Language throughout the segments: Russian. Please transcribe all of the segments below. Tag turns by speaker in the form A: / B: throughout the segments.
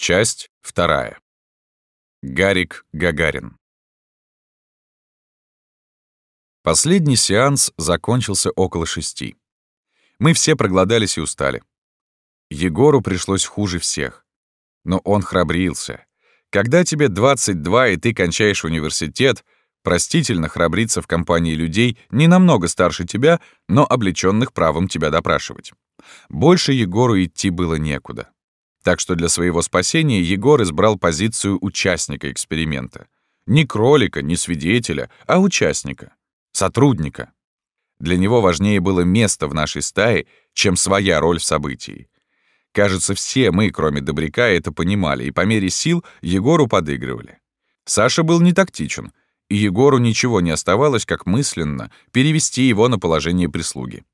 A: Часть вторая. Гарик Гагарин. Последний сеанс закончился около шести. Мы все проголодались и устали. Егору пришлось хуже всех. Но он храбрился. Когда тебе 22 и ты кончаешь университет, простительно храбриться в компании людей не намного старше тебя, но облечённых правом тебя допрашивать. Больше Егору идти было некуда. Так что для своего спасения Егор избрал позицию участника эксперимента. Не кролика, не свидетеля, а участника, сотрудника. Для него важнее было место в нашей стае, чем своя роль в событии. Кажется, все мы, кроме Добряка, это понимали, и по мере сил Егору подыгрывали. Саша был не тактичен, и Егору ничего не оставалось, как мысленно перевести его на положение прислуги.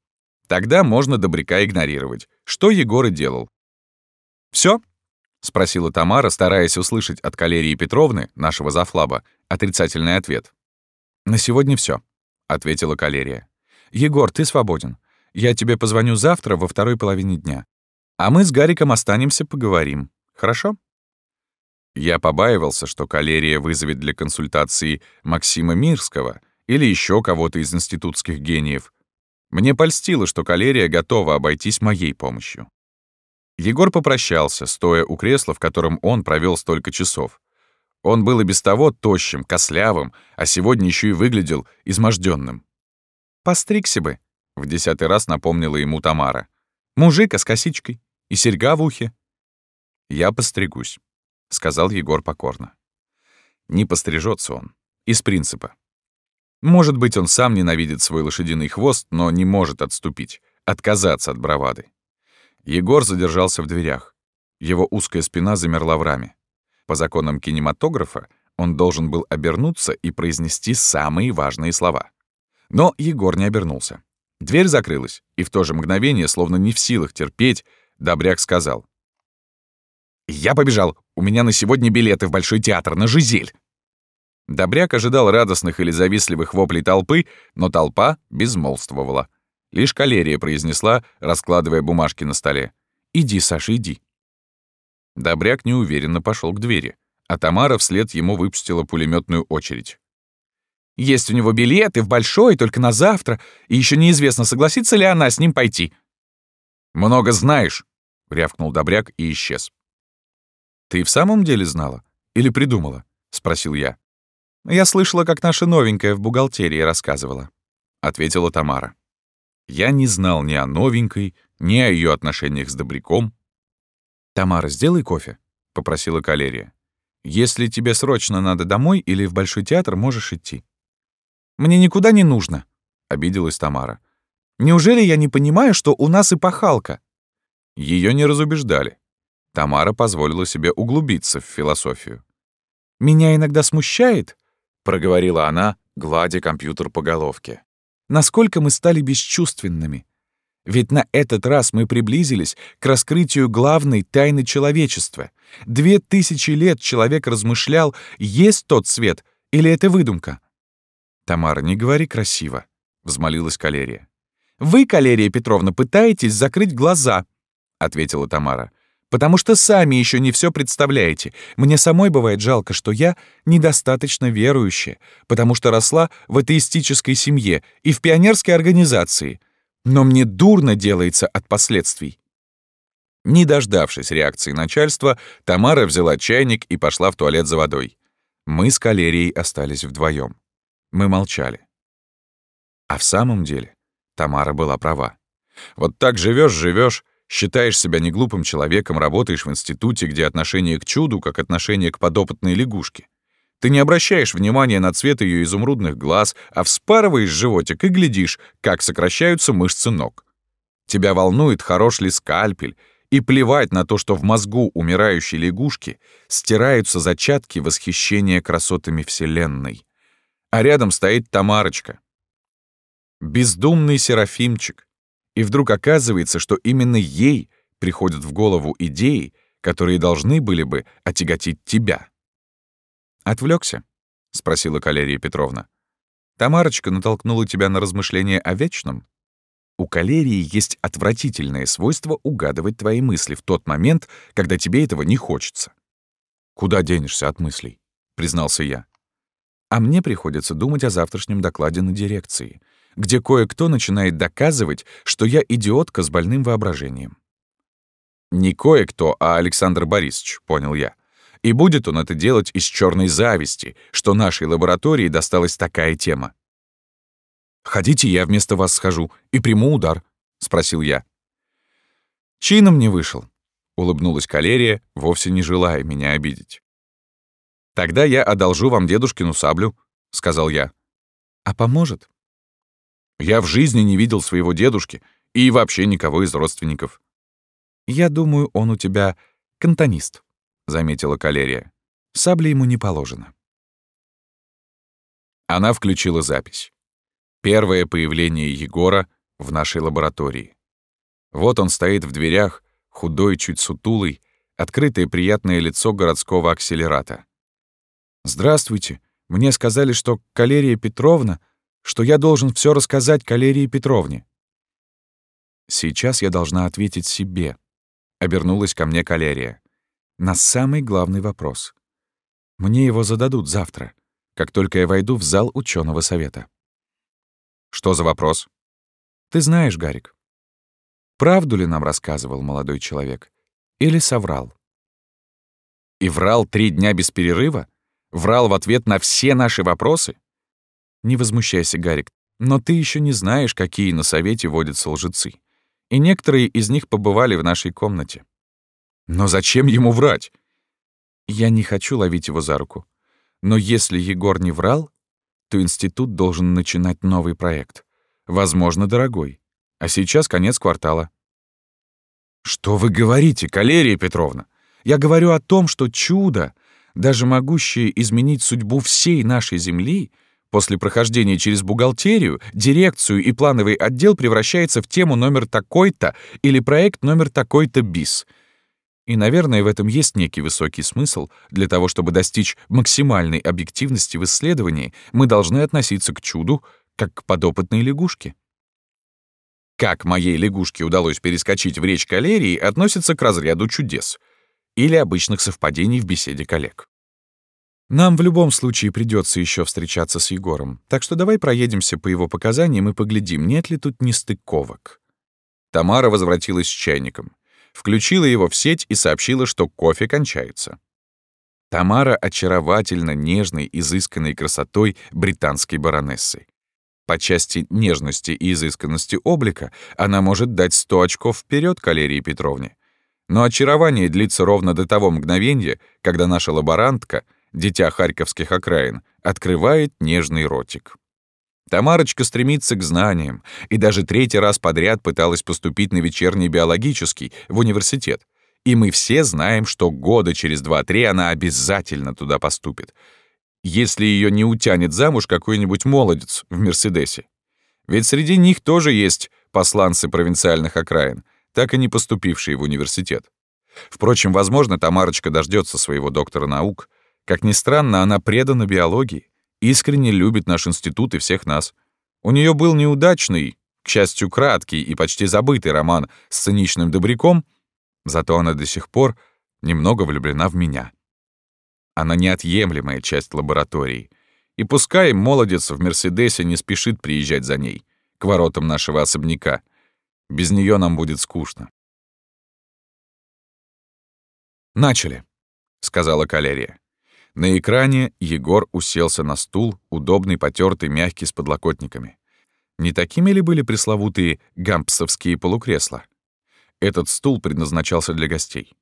A: Тогда можно Добряка игнорировать, что Егор и делал. Все? спросила Тамара, стараясь услышать от Калерии Петровны, нашего зафлаба, отрицательный ответ. «На сегодня все, ответила Калерия. «Егор, ты свободен. Я тебе позвоню завтра во второй половине дня. А мы с Гариком останемся, поговорим. Хорошо?» Я побаивался, что калерия вызовет для консультации Максима Мирского или еще кого-то из институтских гениев. Мне польстило, что калерия готова обойтись моей помощью. Егор попрощался, стоя у кресла, в котором он провел столько часов. Он был и без того тощим, кослявым, а сегодня еще и выглядел изможденным. «Постригся бы», — в десятый раз напомнила ему Тамара. «Мужика с косичкой. И серьга в ухе. «Я постригусь», — сказал Егор покорно. Не пострижется он. Из принципа. Может быть, он сам ненавидит свой лошадиный хвост, но не может отступить, отказаться от бравады. Егор задержался в дверях. Его узкая спина замерла в раме. По законам кинематографа он должен был обернуться и произнести самые важные слова. Но Егор не обернулся. Дверь закрылась, и в то же мгновение, словно не в силах терпеть, Добряк сказал. «Я побежал. У меня на сегодня билеты в Большой театр на Жизель». Добряк ожидал радостных или завистливых воплей толпы, но толпа безмолвствовала. Лишь калерия произнесла, раскладывая бумажки на столе. «Иди, Саша, иди». Добряк неуверенно пошел к двери, а Тамара вслед ему выпустила пулеметную очередь. «Есть у него билеты в Большой, только на завтра, и еще неизвестно, согласится ли она с ним пойти», «Много знаешь!» — рявкнул Добряк и исчез. «Ты в самом деле знала? Или придумала?» — спросил я. «Я слышала, как наша новенькая в бухгалтерии рассказывала», — ответила Тамара. Я не знал ни о новенькой, ни о ее отношениях с Добряком. «Тамара, сделай кофе», — попросила Калерия. «Если тебе срочно надо домой или в Большой театр, можешь идти». «Мне никуда не нужно», — обиделась Тамара. Неужели я не понимаю, что у нас и пахалка? Ее не разубеждали. Тамара позволила себе углубиться в философию. «Меня иногда смущает», — проговорила она, гладя компьютер по головке, «насколько мы стали бесчувственными. Ведь на этот раз мы приблизились к раскрытию главной тайны человечества. Две тысячи лет человек размышлял, есть тот свет или это выдумка». «Тамара, не говори красиво», — взмолилась Калерия. «Вы, Калерия Петровна, пытаетесь закрыть глаза», — ответила Тамара. «Потому что сами еще не все представляете. Мне самой бывает жалко, что я недостаточно верующая, потому что росла в атеистической семье и в пионерской организации. Но мне дурно делается от последствий». Не дождавшись реакции начальства, Тамара взяла чайник и пошла в туалет за водой. Мы с Калерией остались вдвоем. Мы молчали. А в самом деле Тамара была права. Вот так живешь, живешь, считаешь себя неглупым человеком, работаешь в институте, где отношение к чуду, как отношение к подопытной лягушке. Ты не обращаешь внимания на цвет ее изумрудных глаз, а вспарываешь животик и глядишь, как сокращаются мышцы ног. Тебя волнует, хорош ли скальпель, и плевать на то, что в мозгу умирающей лягушки стираются зачатки восхищения красотами Вселенной. А рядом стоит Тамарочка, бездумный Серафимчик. И вдруг оказывается, что именно ей приходят в голову идеи, которые должны были бы отяготить тебя. Отвлекся? спросила Калерия Петровна. Тамарочка натолкнула тебя на размышления о вечном? У калерии есть отвратительное свойство угадывать твои мысли в тот момент, когда тебе этого не хочется. «Куда денешься от мыслей?» — признался я. А мне приходится думать о завтрашнем докладе на дирекции, где кое-кто начинает доказывать, что я идиотка с больным воображением. Не кое-кто, а Александр Борисович, понял я. И будет он это делать из черной зависти, что нашей лаборатории досталась такая тема. «Хотите, я вместо вас схожу и приму удар?» — спросил я. Чином не вышел. Улыбнулась калерия, вовсе не желая меня обидеть. «Тогда я одолжу вам дедушкину саблю», — сказал я. «А поможет?» Я в жизни не видел своего дедушки и вообще никого из родственников. «Я думаю, он у тебя кантонист», — заметила калерия. «Сабли ему не положено». Она включила запись. Первое появление Егора в нашей лаборатории. Вот он стоит в дверях, худой, чуть сутулый, открытое приятное лицо городского акселерата. «Здравствуйте. Мне сказали, что Калерия Петровна, что я должен все рассказать Калерии Петровне». «Сейчас я должна ответить себе», — обернулась ко мне Калерия. «На самый главный вопрос. Мне его зададут завтра, как только я войду в зал ученого совета». «Что за вопрос?» «Ты знаешь, Гарик, правду ли нам рассказывал молодой человек или соврал?» «И врал три дня без перерыва? Врал в ответ на все наши вопросы?» «Не возмущайся, Гарик, но ты еще не знаешь, какие на совете водятся лжецы. И некоторые из них побывали в нашей комнате». «Но зачем ему врать?» «Я не хочу ловить его за руку. Но если Егор не врал, то институт должен начинать новый проект. Возможно, дорогой. А сейчас конец квартала. Что вы говорите, Калерия Петровна? Я говорю о том, что чудо, даже могущее изменить судьбу всей нашей Земли, после прохождения через бухгалтерию, дирекцию и плановый отдел превращается в тему номер такой-то или проект номер такой-то БИС — и, наверное, в этом есть некий высокий смысл. Для того, чтобы достичь максимальной объективности в исследовании, мы должны относиться к чуду как к подопытной лягушке. Как моей лягушке удалось перескочить в речь калерии, относится к разряду чудес или обычных совпадений в беседе коллег. Нам в любом случае придется еще встречаться с Егором, так что давай проедемся по его показаниям и поглядим, нет ли тут нестыковок. Тамара возвратилась с чайником включила его в сеть и сообщила, что кофе кончается. Тамара очаровательно нежной, изысканной красотой британской баронессы. По части нежности и изысканности облика она может дать 100 очков вперед Калерии Петровне. Но очарование длится ровно до того мгновения, когда наша лаборантка, дитя харьковских окраин, открывает нежный ротик. Тамарочка стремится к знаниям и даже третий раз подряд пыталась поступить на вечерний биологический в университет. И мы все знаем, что года через два-три она обязательно туда поступит, если ее не утянет замуж какой-нибудь молодец в «Мерседесе». Ведь среди них тоже есть посланцы провинциальных окраин, так и не поступившие в университет. Впрочем, возможно, Тамарочка дождется своего доктора наук. Как ни странно, она предана биологии искренне любит наш институт и всех нас. У нее был неудачный, к счастью, краткий и почти забытый роман с циничным добряком, зато она до сих пор немного влюблена в меня. Она неотъемлемая часть лаборатории. И пускай молодец в «Мерседесе» не спешит приезжать за ней, к воротам нашего особняка. Без нее нам будет скучно. «Начали», — сказала Калерия. На экране Егор уселся на стул, удобный, потертый, мягкий, с подлокотниками. Не такими ли были пресловутые гампсовские полукресла? Этот стул предназначался для гостей.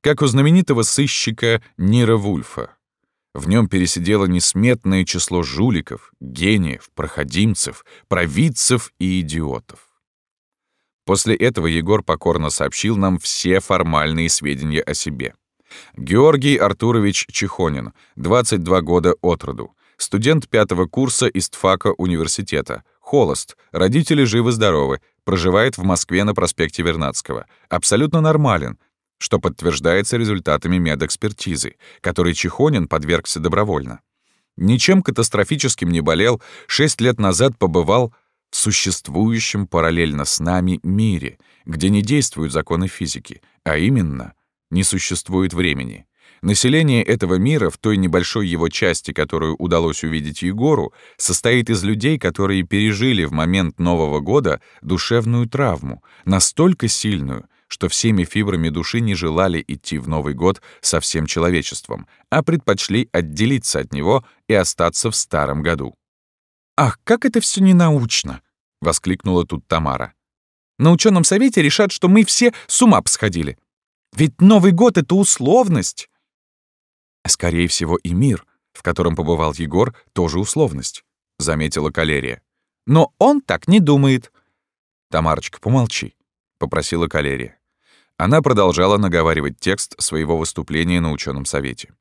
A: Как у знаменитого сыщика Нира Вульфа. В нем пересидело несметное число жуликов, гениев, проходимцев, провидцев и идиотов. После этого Егор покорно сообщил нам все формальные сведения о себе. Георгий Артурович Чехонин, 22 года от роду. Студент пятого курса ИСТФАКа университета. Холост. Родители живы-здоровы. Проживает в Москве на проспекте Вернадского. Абсолютно нормален, что подтверждается результатами медэкспертизы, которой Чехонин подвергся добровольно. Ничем катастрофическим не болел, шесть лет назад побывал в существующем параллельно с нами мире, где не действуют законы физики, а именно не существует времени. Население этого мира в той небольшой его части, которую удалось увидеть Егору, состоит из людей, которые пережили в момент Нового года душевную травму, настолько сильную, что всеми фибрами души не желали идти в Новый год со всем человечеством, а предпочли отделиться от него и остаться в старом году. «Ах, как это все ненаучно!» — воскликнула тут Тамара. «На ученом совете решат, что мы все с ума посходили. Ведь Новый год — это условность!» «Скорее всего, и мир, в котором побывал Егор, тоже условность», — заметила Калерия. «Но он так не думает». «Тамарочка, помолчи», — попросила Калерия. Она продолжала наговаривать текст своего выступления на ученом совете.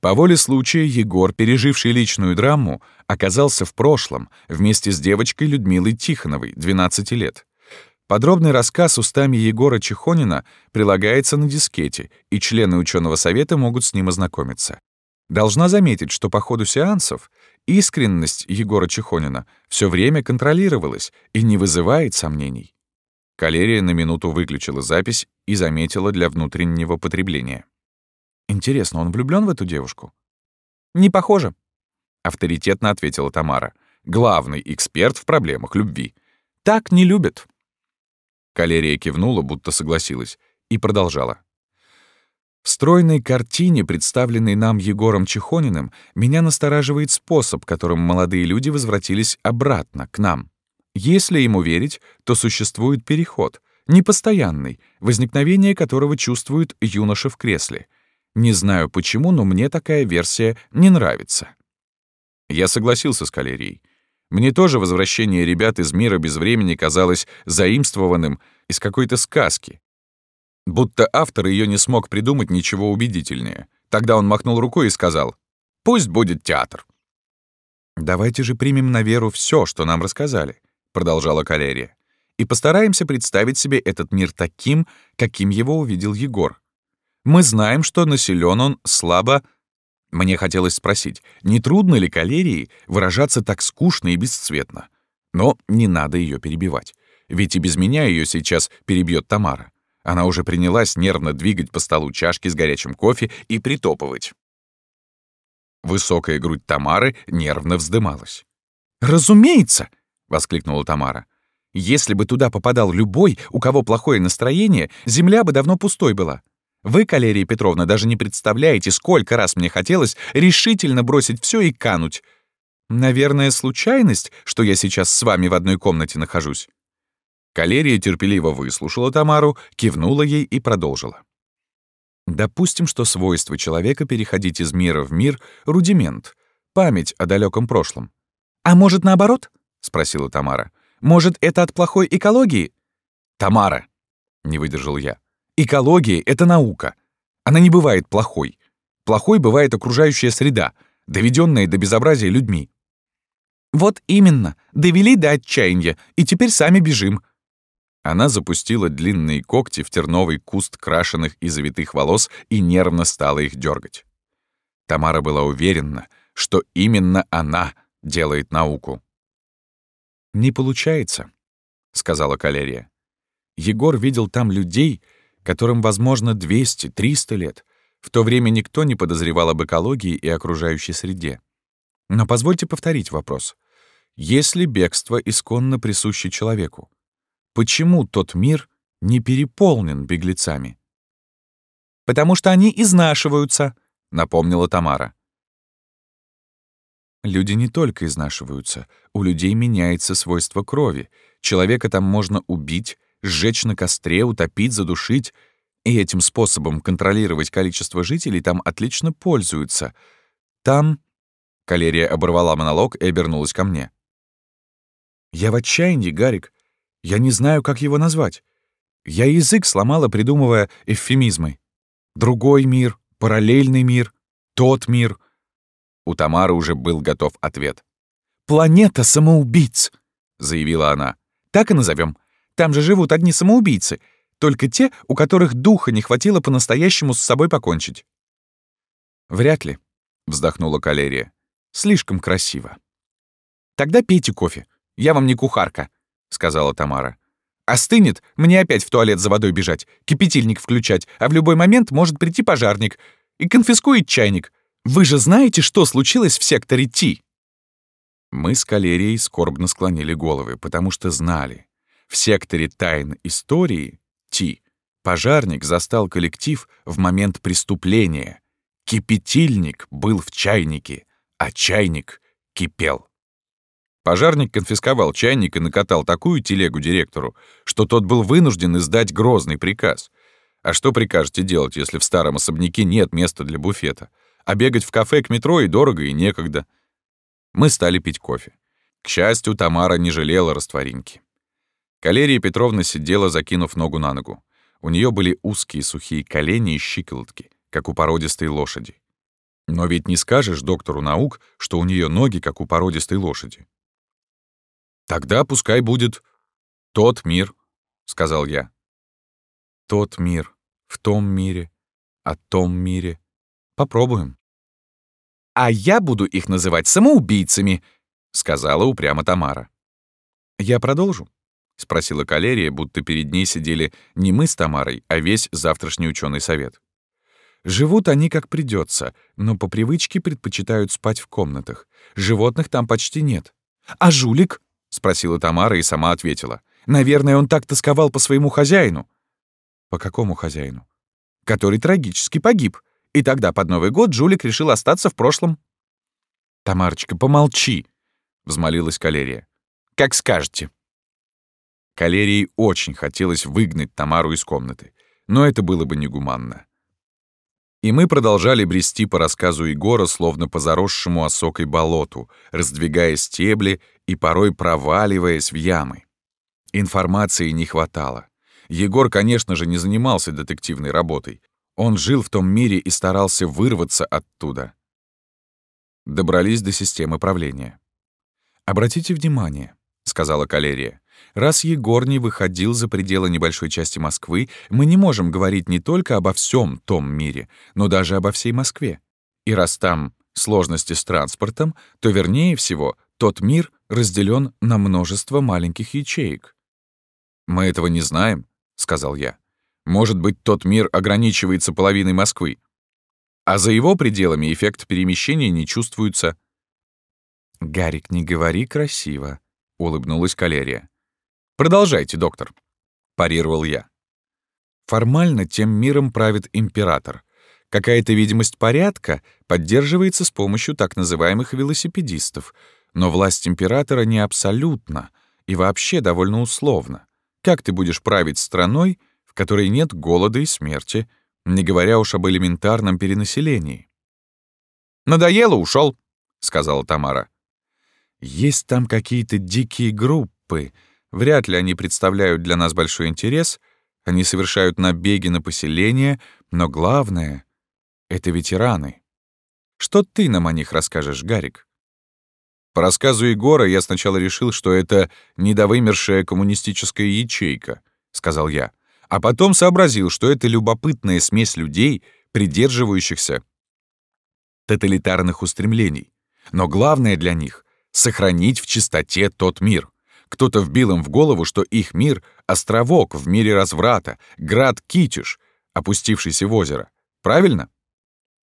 A: По воле случая Егор, переживший личную драму, оказался в прошлом вместе с девочкой Людмилой Тихоновой, 12 лет. Подробный рассказ устами Егора Чехонина прилагается на дискете, и члены ученого совета могут с ним ознакомиться. Должна заметить, что по ходу сеансов искренность Егора Чехонина все время контролировалась и не вызывает сомнений. Калерия на минуту выключила запись и заметила для внутреннего потребления. Интересно, он влюблён в эту девушку? Не похоже, авторитетно ответила Тамара. Главный эксперт в проблемах любви. Так не любят. Калерия кивнула, будто согласилась, и продолжала. В стройной картине, представленной нам Егором Чехониным, меня настораживает способ, которым молодые люди возвратились обратно, к нам. Если ему верить, то существует переход, непостоянный, возникновение которого чувствует юноша в кресле — не знаю почему, но мне такая версия не нравится. Я согласился с Калерией. Мне тоже возвращение ребят из мира без времени казалось заимствованным из какой-то сказки. Будто автор ее не смог придумать ничего убедительнее. Тогда он махнул рукой и сказал, «Пусть будет театр». «Давайте же примем на веру все, что нам рассказали», — продолжала Калерия, «и постараемся представить себе этот мир таким, каким его увидел Егор. Мы знаем, что населен он слабо... Мне хотелось спросить, не трудно ли калерии выражаться так скучно и бесцветно? Но не надо ее перебивать. Ведь и без меня ее сейчас перебьет Тамара. Она уже принялась нервно двигать по столу чашки с горячим кофе и притопывать. Высокая грудь Тамары нервно вздымалась. «Разумеется!» — воскликнула Тамара. «Если бы туда попадал любой, у кого плохое настроение, земля бы давно пустой была. Вы, Калерия Петровна, даже не представляете, сколько раз мне хотелось решительно бросить все и кануть. Наверное, случайность, что я сейчас с вами в одной комнате нахожусь». Калерия терпеливо выслушала Тамару, кивнула ей и продолжила. Допустим, что свойство человека переходить из мира в мир — рудимент, память о далеком прошлом. «А может, наоборот?» — спросила Тамара. «Может, это от плохой экологии?» «Тамара!» — не выдержал я. Экология — это наука. Она не бывает плохой. Плохой бывает окружающая среда, доведенная до безобразия людьми. «Вот именно, довели до отчаяния, и теперь сами бежим». Она запустила длинные когти в терновый куст крашеных и завитых волос и нервно стала их дергать. Тамара была уверена, что именно она делает науку. «Не получается», — сказала Калерия. Егор видел там людей, которым, возможно, 200-300 лет. В то время никто не подозревал об экологии и окружающей среде. Но позвольте повторить вопрос. Если бегство исконно присуще человеку, почему тот мир не переполнен беглецами? «Потому что они изнашиваются», — напомнила Тамара. Люди не только изнашиваются, у людей меняется свойство крови. Человека там можно убить, сжечь на костре, утопить, задушить. И этим способом контролировать количество жителей там отлично пользуются. Там... Калерия оборвала монолог и обернулась ко мне. «Я в отчаянии, Гарик. Я не знаю, как его назвать. Я язык сломала, придумывая эвфемизмы. Другой мир, параллельный мир, тот мир». У Тамары уже был готов ответ. «Планета самоубийц», — заявила она. «Так и назовем. Там же живут одни самоубийцы, только те, у которых духа не хватило по-настоящему с собой покончить». «Вряд ли», — вздохнула Калерия. «Слишком красиво». «Тогда пейте кофе. я вам не кухарка», — сказала Тамара. «Остынет, мне опять в туалет за водой бежать, кипятильник включать, а в любой момент может прийти пожарник и конфискует чайник. Вы же знаете, что случилось в секторе Ти?» Мы с Калерией скорбно склонили головы, потому что знали. В секторе тайн истории Ти пожарник застал коллектив в момент преступления. Кипятильник был в чайнике, а чайник кипел. Пожарник конфисковал чайник и накатал такую телегу директору, что тот был вынужден издать грозный приказ. А что прикажете делать, если в старом особняке нет места для буфета? А бегать в кафе к метро и дорого, и некогда. Мы стали пить кофе. К счастью, Тамара не жалела растворинки. Калерия Петровна сидела, закинув ногу на ногу. У нее были узкие сухие колени и щиколотки, как у породистой лошади. Но ведь не скажешь доктору наук, что у нее ноги, как у породистой лошади. «Тогда пускай будет тот мир», — сказал я. «Тот мир, в том мире, о том мире. Попробуем». «А я буду их называть самоубийцами», — сказала упрямо Тамара. «Я продолжу?» — спросила Калерия, будто перед ней сидели не мы с Тамарой, а весь завтрашний ученый совет. Живут они как придется, но по привычке предпочитают спать в комнатах. Животных там почти нет. «А жулик?» — спросила Тамара и сама ответила. «Наверное, он так тосковал по своему хозяину». «По какому хозяину?» «Который трагически погиб. И тогда под Новый год жулик решил остаться в прошлом». «Тамарочка, помолчи!» — взмолилась Калерия. «Как скажете». Калерии очень хотелось выгнать Тамару из комнаты, но это было бы негуманно. И мы продолжали брести по рассказу Егора, словно по заросшему осокой болоту, раздвигая стебли и порой проваливаясь в ямы. Информации не хватало. Егор, конечно же, не занимался детективной работой. Он жил в том мире и старался вырваться оттуда. Добрались до системы правления. «Обратите внимание», — сказала Калерия, Раз Егор не выходил за пределы небольшой части Москвы, мы не можем говорить не только обо всем том мире, но даже обо всей Москве. И раз там сложности с транспортом, то, вернее всего, тот мир разделен на множество маленьких ячеек. «Мы этого не знаем», — сказал я. «Может быть, тот мир ограничивается половиной Москвы. А за его пределами эффект перемещения не чувствуется». «Гарик, не говори красиво», — улыбнулась Калерия. «Продолжайте, доктор», — парировал я. Формально тем миром правит император. Какая-то видимость порядка поддерживается с помощью так называемых велосипедистов, но власть императора не абсолютна и вообще довольно условна. Как ты будешь править страной, в которой нет голода и смерти, не говоря уж об элементарном перенаселении? «Надоело, ушел, сказала Тамара. «Есть там какие-то дикие группы», Вряд ли они представляют для нас большой интерес, они совершают набеги на поселение, но главное — это ветераны. Что ты нам о них расскажешь, Гарик? По рассказу Егора я сначала решил, что это недовымершая коммунистическая ячейка, — сказал я, а потом сообразил, что это любопытная смесь людей, придерживающихся тоталитарных устремлений. Но главное для них — сохранить в чистоте тот мир. Кто-то вбил им в голову, что их мир — островок в мире разврата, град Китиш, опустившийся в озеро. Правильно?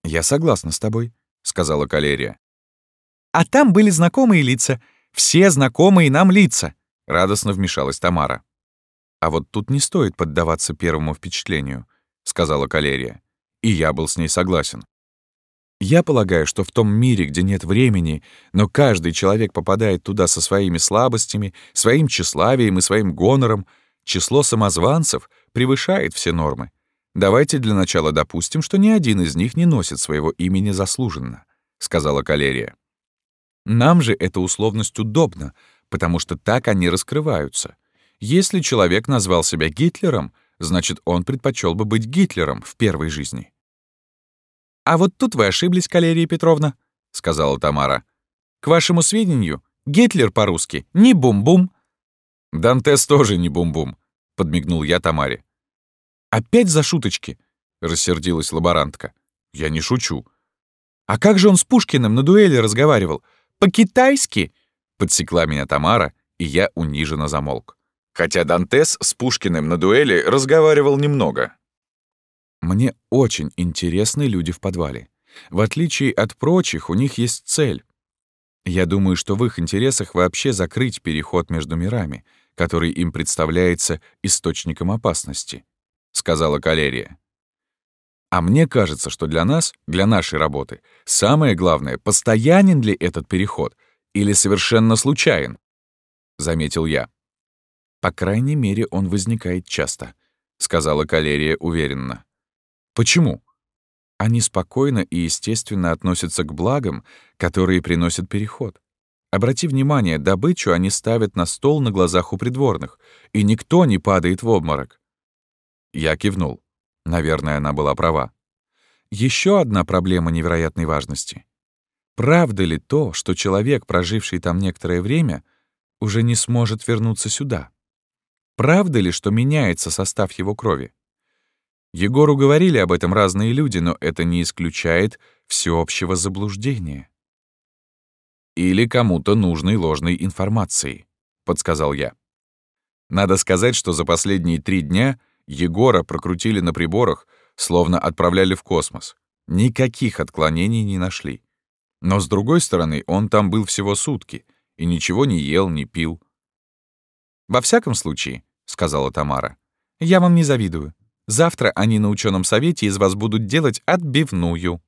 A: «Я согласна с тобой», — сказала Калерия. «А там были знакомые лица. Все знакомые нам лица», — радостно вмешалась Тамара. «А вот тут не стоит поддаваться первому впечатлению», — сказала Калерия. И я был с ней согласен. Я полагаю, что в том мире, где нет времени, но каждый человек попадает туда со своими слабостями, своим тщеславием и своим гонором, число самозванцев превышает все нормы. Давайте для начала допустим, что ни один из них не носит своего имени заслуженно, сказала Калерия. Нам же эта условность удобна, потому что так они раскрываются. Если человек назвал себя Гитлером, значит, он предпочел бы быть Гитлером в первой жизни. «А вот тут вы ошиблись, Калерия Петровна», — сказала Тамара. «К вашему сведению, Гитлер по-русски не бум-бум». «Дантес тоже не бум-бум», — подмигнул я Тамаре. «Опять за шуточки?» — рассердилась лаборантка. «Я не шучу». «А как же он с Пушкиным на дуэли разговаривал? По-китайски?» — подсекла меня Тамара, и я униженно замолк. Хотя Дантес с Пушкиным на дуэли разговаривал немного. Мне очень интересны люди в подвале. В отличие от прочих, у них есть цель. Я думаю, что в их интересах вообще закрыть переход между мирами, который им представляется источником опасности, — сказала Калерия. А мне кажется, что для нас, для нашей работы, самое главное, постоянен ли этот переход или совершенно случайен, — заметил я. По крайней мере, он возникает часто, — сказала Калерия уверенно. Почему? Они спокойно и естественно относятся к благам, которые приносят переход. Обрати внимание, добычу они ставят на стол на глазах у придворных, и никто не падает в обморок. Я кивнул. Наверное, она была права. Еще одна проблема невероятной важности. Правда ли то, что человек, проживший там некоторое время, уже не сможет вернуться сюда? Правда ли, что меняется состав его крови? Егору говорили об этом разные люди, но это не исключает всеобщего заблуждения. «Или кому-то нужной ложной информации», — подсказал я. Надо сказать, что за последние три дня Егора прокрутили на приборах, словно отправляли в космос. Никаких отклонений не нашли. Но, с другой стороны, он там был всего сутки и ничего не ел, не пил. «Во всяком случае», — сказала Тамара, — «я вам не завидую. Завтра они на ученом совете из вас будут делать отбивную».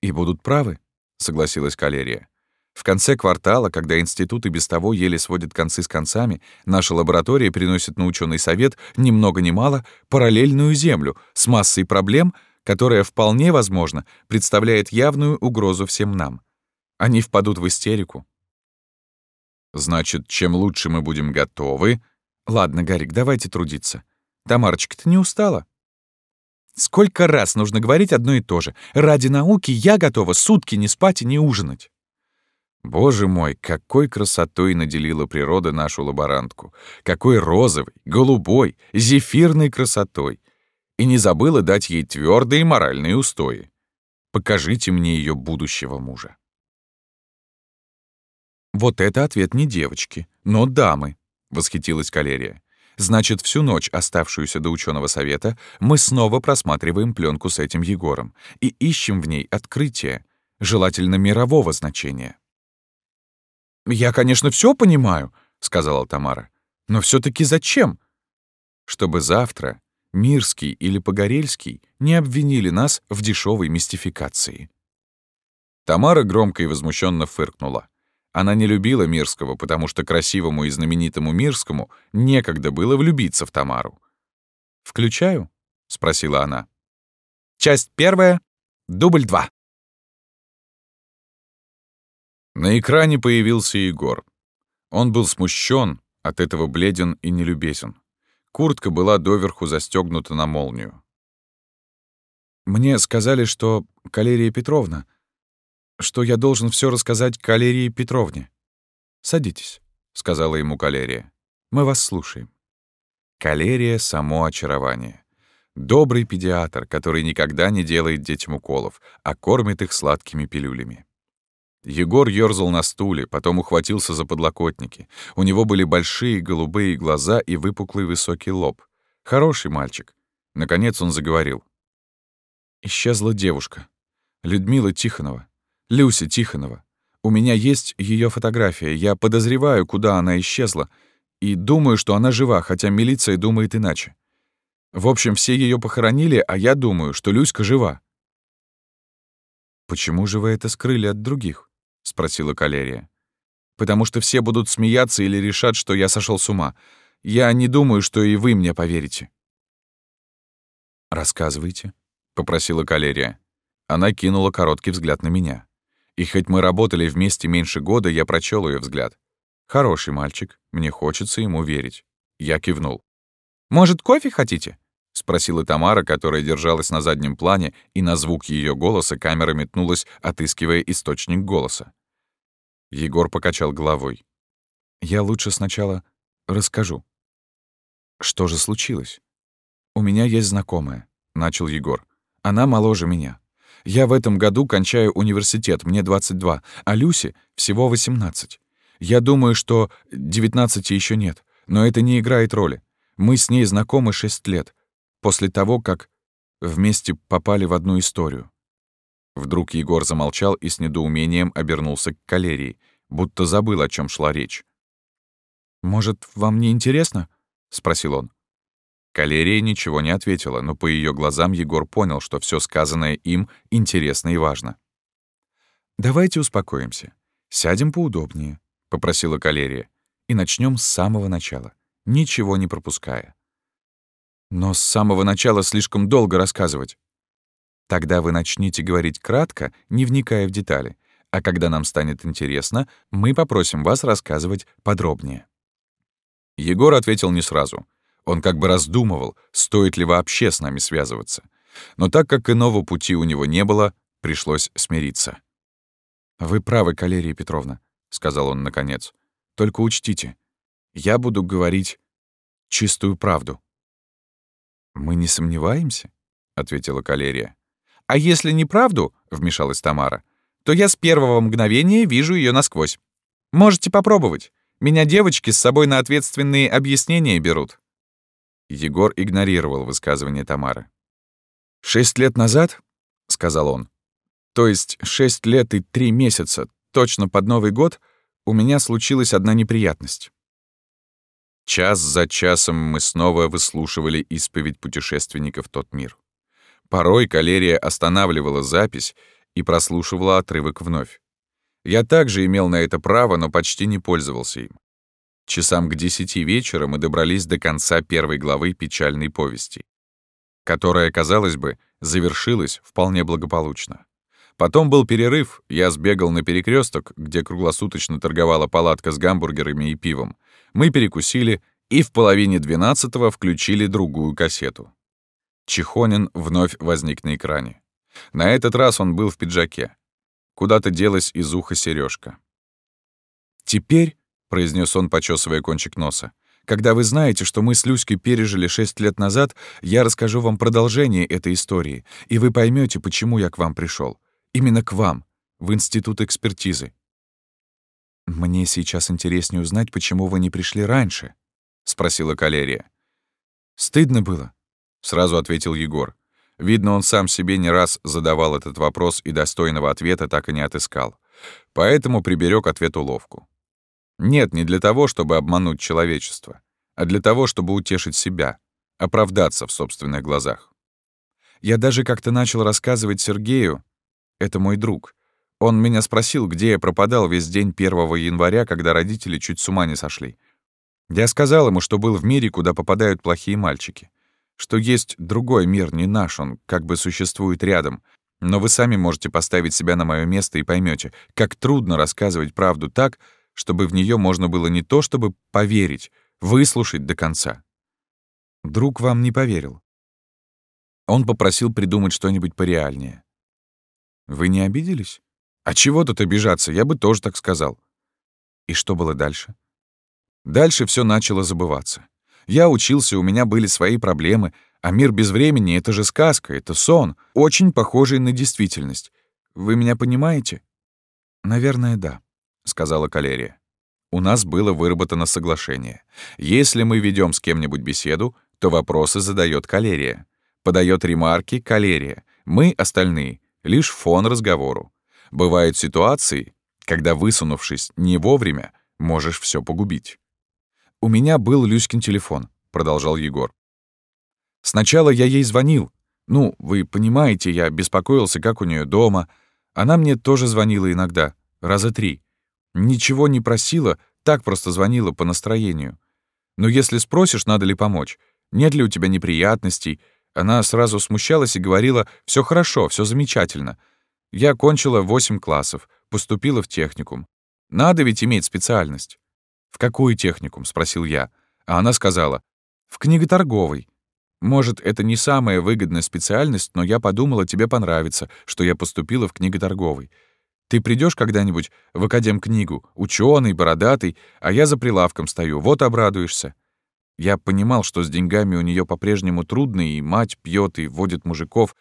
A: «И будут правы», — согласилась Калерия. «В конце квартала, когда институты без того еле сводят концы с концами, наша лаборатория приносит на ученый совет ни много ни мало параллельную Землю с массой проблем, которая вполне возможно представляет явную угрозу всем нам. Они впадут в истерику». «Значит, чем лучше мы будем готовы...» «Ладно, Гарик, давайте трудиться. Тамарочка, ты не устала? Сколько раз нужно говорить одно и то же. Ради науки я готова сутки не спать и не ужинать. Боже мой, какой красотой наделила природа нашу лаборантку. Какой розовой, голубой, зефирной красотой. И не забыла дать ей твердые моральные устои. Покажите мне ее будущего мужа. Вот это ответ не девочки, но дамы, — восхитилась Калерия. Значит, всю ночь, оставшуюся до ученого совета, мы снова просматриваем пленку с этим Егором и ищем в ней открытие, желательно мирового значения. «Я, конечно, все понимаю», — сказала Тамара. «Но все таки зачем?» «Чтобы завтра Мирский или Погорельский не обвинили нас в дешевой мистификации». Тамара громко и возмущенно фыркнула. Она не любила Мирского, потому что красивому и знаменитому Мирскому некогда было влюбиться в Тамару. «Включаю?» — спросила она. «Часть первая, дубль два». На экране появился Егор. Он был смущен, от этого бледен и нелюбезен. Куртка была доверху застегнута на молнию. «Мне сказали, что Калерия Петровна что я должен все рассказать Калерии Петровне. «Садитесь», — сказала ему Калерия. «Мы вас слушаем». Калерия — само очарование. Добрый педиатр, который никогда не делает детям уколов, а кормит их сладкими пилюлями. Егор ёрзал на стуле, потом ухватился за подлокотники. У него были большие голубые глаза и выпуклый высокий лоб. Хороший мальчик. Наконец он заговорил. Исчезла девушка. Людмила Тихонова. Люся Тихонова. У меня есть ее фотография. Я подозреваю, куда она исчезла, и думаю, что она жива, хотя милиция думает иначе. В общем, все ее похоронили, а я думаю, что Люська жива. «Почему же вы это скрыли от других?» — спросила Калерия. «Потому что все будут смеяться или решат, что я сошел с ума. Я не думаю, что и вы мне поверите». «Рассказывайте», — попросила Калерия. Она кинула короткий взгляд на меня. И хоть мы работали вместе меньше года, я прочел ее взгляд. Хороший мальчик, мне хочется ему верить. Я кивнул. «Может, кофе хотите?» — спросила Тамара, которая держалась на заднем плане, и на звук ее голоса камера метнулась, отыскивая источник голоса. Егор покачал головой. «Я лучше сначала расскажу. Что же случилось? У меня есть знакомая», — начал Егор. «Она моложе меня. Я в этом году кончаю университет, мне 22, а Люсе всего 18. Я думаю, что 19 еще нет, но это не играет роли. Мы с ней знакомы 6 лет, после того, как вместе попали в одну историю. Вдруг Егор замолчал и с недоумением обернулся к калерии, будто забыл, о чем шла речь. «Может, вам не интересно?» — спросил он. Калерия ничего не ответила, но по ее глазам Егор понял, что все сказанное им интересно и важно. «Давайте успокоимся. Сядем поудобнее», — попросила Калерия, «и начнем с самого начала, ничего не пропуская». «Но с самого начала слишком долго рассказывать». Тогда вы начните говорить кратко, не вникая в детали, а когда нам станет интересно, мы попросим вас рассказывать подробнее. Егор ответил не сразу. Он как бы раздумывал, стоит ли вообще с нами связываться. Но так как иного пути у него не было, пришлось смириться. «Вы правы, Калерия Петровна», — сказал он наконец. «Только учтите, я буду говорить чистую правду». «Мы не сомневаемся», — ответила Калерия. «А если неправду», — вмешалась Тамара, «то я с первого мгновения вижу ее насквозь. Можете попробовать. Меня девочки с собой на ответственные объяснения берут». Егор игнорировал высказывание Тамары. «Шесть лет назад», — сказал он, «то есть шесть лет и три месяца, точно под Новый год, у меня случилась одна неприятность». Час за часом мы снова выслушивали исповедь путешественника в тот мир. Порой калерия останавливала запись и прослушивала отрывок вновь. Я также имел на это право, но почти не пользовался им. Часам к десяти вечера мы добрались до конца первой главы печальной повести, которая, казалось бы, завершилась вполне благополучно. Потом был перерыв, я сбегал на перекресток, где круглосуточно торговала палатка с гамбургерами и пивом. Мы перекусили и в половине двенадцатого включили другую кассету. Чехонин вновь возник на экране. На этот раз он был в пиджаке. Куда-то делась из уха сережка. «Теперь», — произнес он, почесывая кончик носа, «когда вы знаете, что мы с Люськой пережили шесть лет назад, я расскажу вам продолжение этой истории, и вы поймете, почему я к вам пришел. Именно к вам, в Институт экспертизы. «Мне сейчас интереснее узнать, почему вы не пришли раньше», — спросила Калерия. «Стыдно было», — сразу ответил Егор. Видно, он сам себе не раз задавал этот вопрос и достойного ответа так и не отыскал. Поэтому приберег ответ уловку. Нет, не для того, чтобы обмануть человечество, а для того, чтобы утешить себя, оправдаться в собственных глазах. Я даже как-то начал рассказывать Сергею, это мой друг. Он меня спросил, где я пропадал весь день 1 января, когда родители чуть с ума не сошли. Я сказал ему, что был в мире, куда попадают плохие мальчики. Что есть другой мир, не наш, он как бы существует рядом. Но вы сами можете поставить себя на мое место и поймете, как трудно рассказывать правду так, чтобы в нее можно было не то чтобы поверить, выслушать до конца. Друг вам не поверил. Он попросил придумать что-нибудь пореальнее. Вы не обиделись? А чего тут обижаться, я бы тоже так сказал. И что было дальше? Дальше все начало забываться. Я учился, у меня были свои проблемы, а мир без времени — это же сказка, это сон, очень похожий на действительность. Вы меня понимаете? Наверное, да. — сказала Калерия. «У нас было выработано соглашение. Если мы ведем с кем-нибудь беседу, то вопросы задает Калерия. Подает ремарки Калерия. Мы, остальные, лишь фон разговору. Бывают ситуации, когда, высунувшись не вовремя, можешь все погубить. «У меня был Люськин телефон», — продолжал Егор. «Сначала я ей звонил. Ну, вы понимаете, я беспокоился, как у нее дома. Она мне тоже звонила иногда, раза три. Ничего не просила, так просто звонила по настроению. Но если спросишь, надо ли помочь, нет ли у тебя неприятностей, она сразу смущалась и говорила, все хорошо, все замечательно. Я кончила 8 классов, поступила в техникум. Надо ведь иметь специальность. «В какую техникум?» — спросил я. А она сказала, «В книготорговой. Может, это не самая выгодная специальность, но я подумала, тебе понравится, что я поступила в книготорговой. Ты придешь когда-нибудь в академ-книгу, ученый, бородатый, а я за прилавком стою, вот обрадуешься. Я понимал, что с деньгами у нее по-прежнему трудно, и мать пьет и водит мужиков.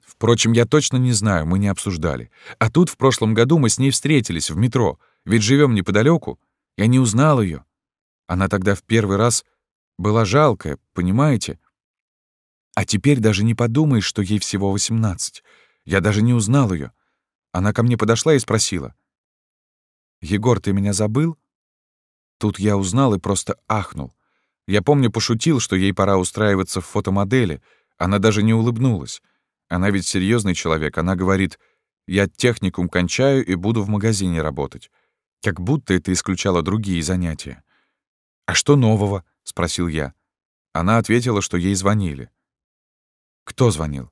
A: Впрочем, я точно не знаю, мы не обсуждали. А тут в прошлом году мы с ней встретились в метро, ведь живем неподалеку. Я не узнал ее. Она тогда в первый раз была жалкая, понимаете? А теперь даже не подумаешь, что ей всего 18. Я даже не узнал ее. Она ко мне подошла и спросила. «Егор, ты меня забыл?» Тут я узнал и просто ахнул. Я помню, пошутил, что ей пора устраиваться в фотомодели. Она даже не улыбнулась. Она ведь серьезный человек. Она говорит, я техникум кончаю и буду в магазине работать. Как будто это исключало другие занятия. «А что нового?» — спросил я. Она ответила, что ей звонили. «Кто звонил?»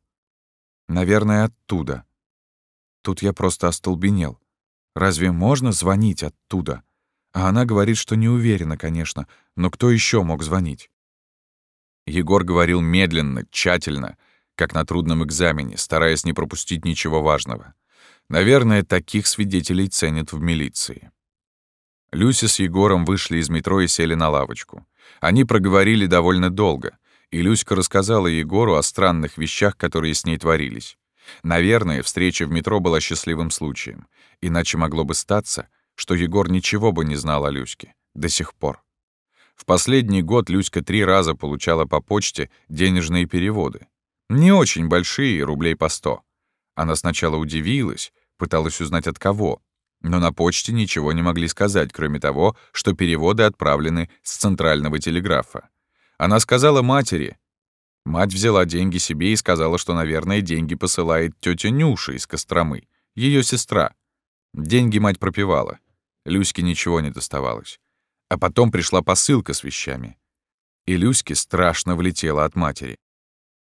A: «Наверное, оттуда». Тут я просто остолбенел. Разве можно звонить оттуда? А она говорит, что не уверена, конечно, но кто еще мог звонить? Егор говорил медленно, тщательно, как на трудном экзамене, стараясь не пропустить ничего важного. Наверное, таких свидетелей ценят в милиции. Люся с Егором вышли из метро и сели на лавочку. Они проговорили довольно долго, и Люська рассказала Егору о странных вещах, которые с ней творились. Наверное, встреча в метро была счастливым случаем, иначе могло бы статься, что Егор ничего бы не знал о Люське. До сих пор. В последний год Люська три раза получала по почте денежные переводы. Не очень большие, рублей по сто. Она сначала удивилась, пыталась узнать от кого, но на почте ничего не могли сказать, кроме того, что переводы отправлены с центрального телеграфа. Она сказала матери. Мать взяла деньги себе и сказала, что, наверное, деньги посылает тетя Нюша из Костромы, ее сестра. Деньги мать пропивала. Люське ничего не доставалось. А потом пришла посылка с вещами. И Люське страшно влетела от матери.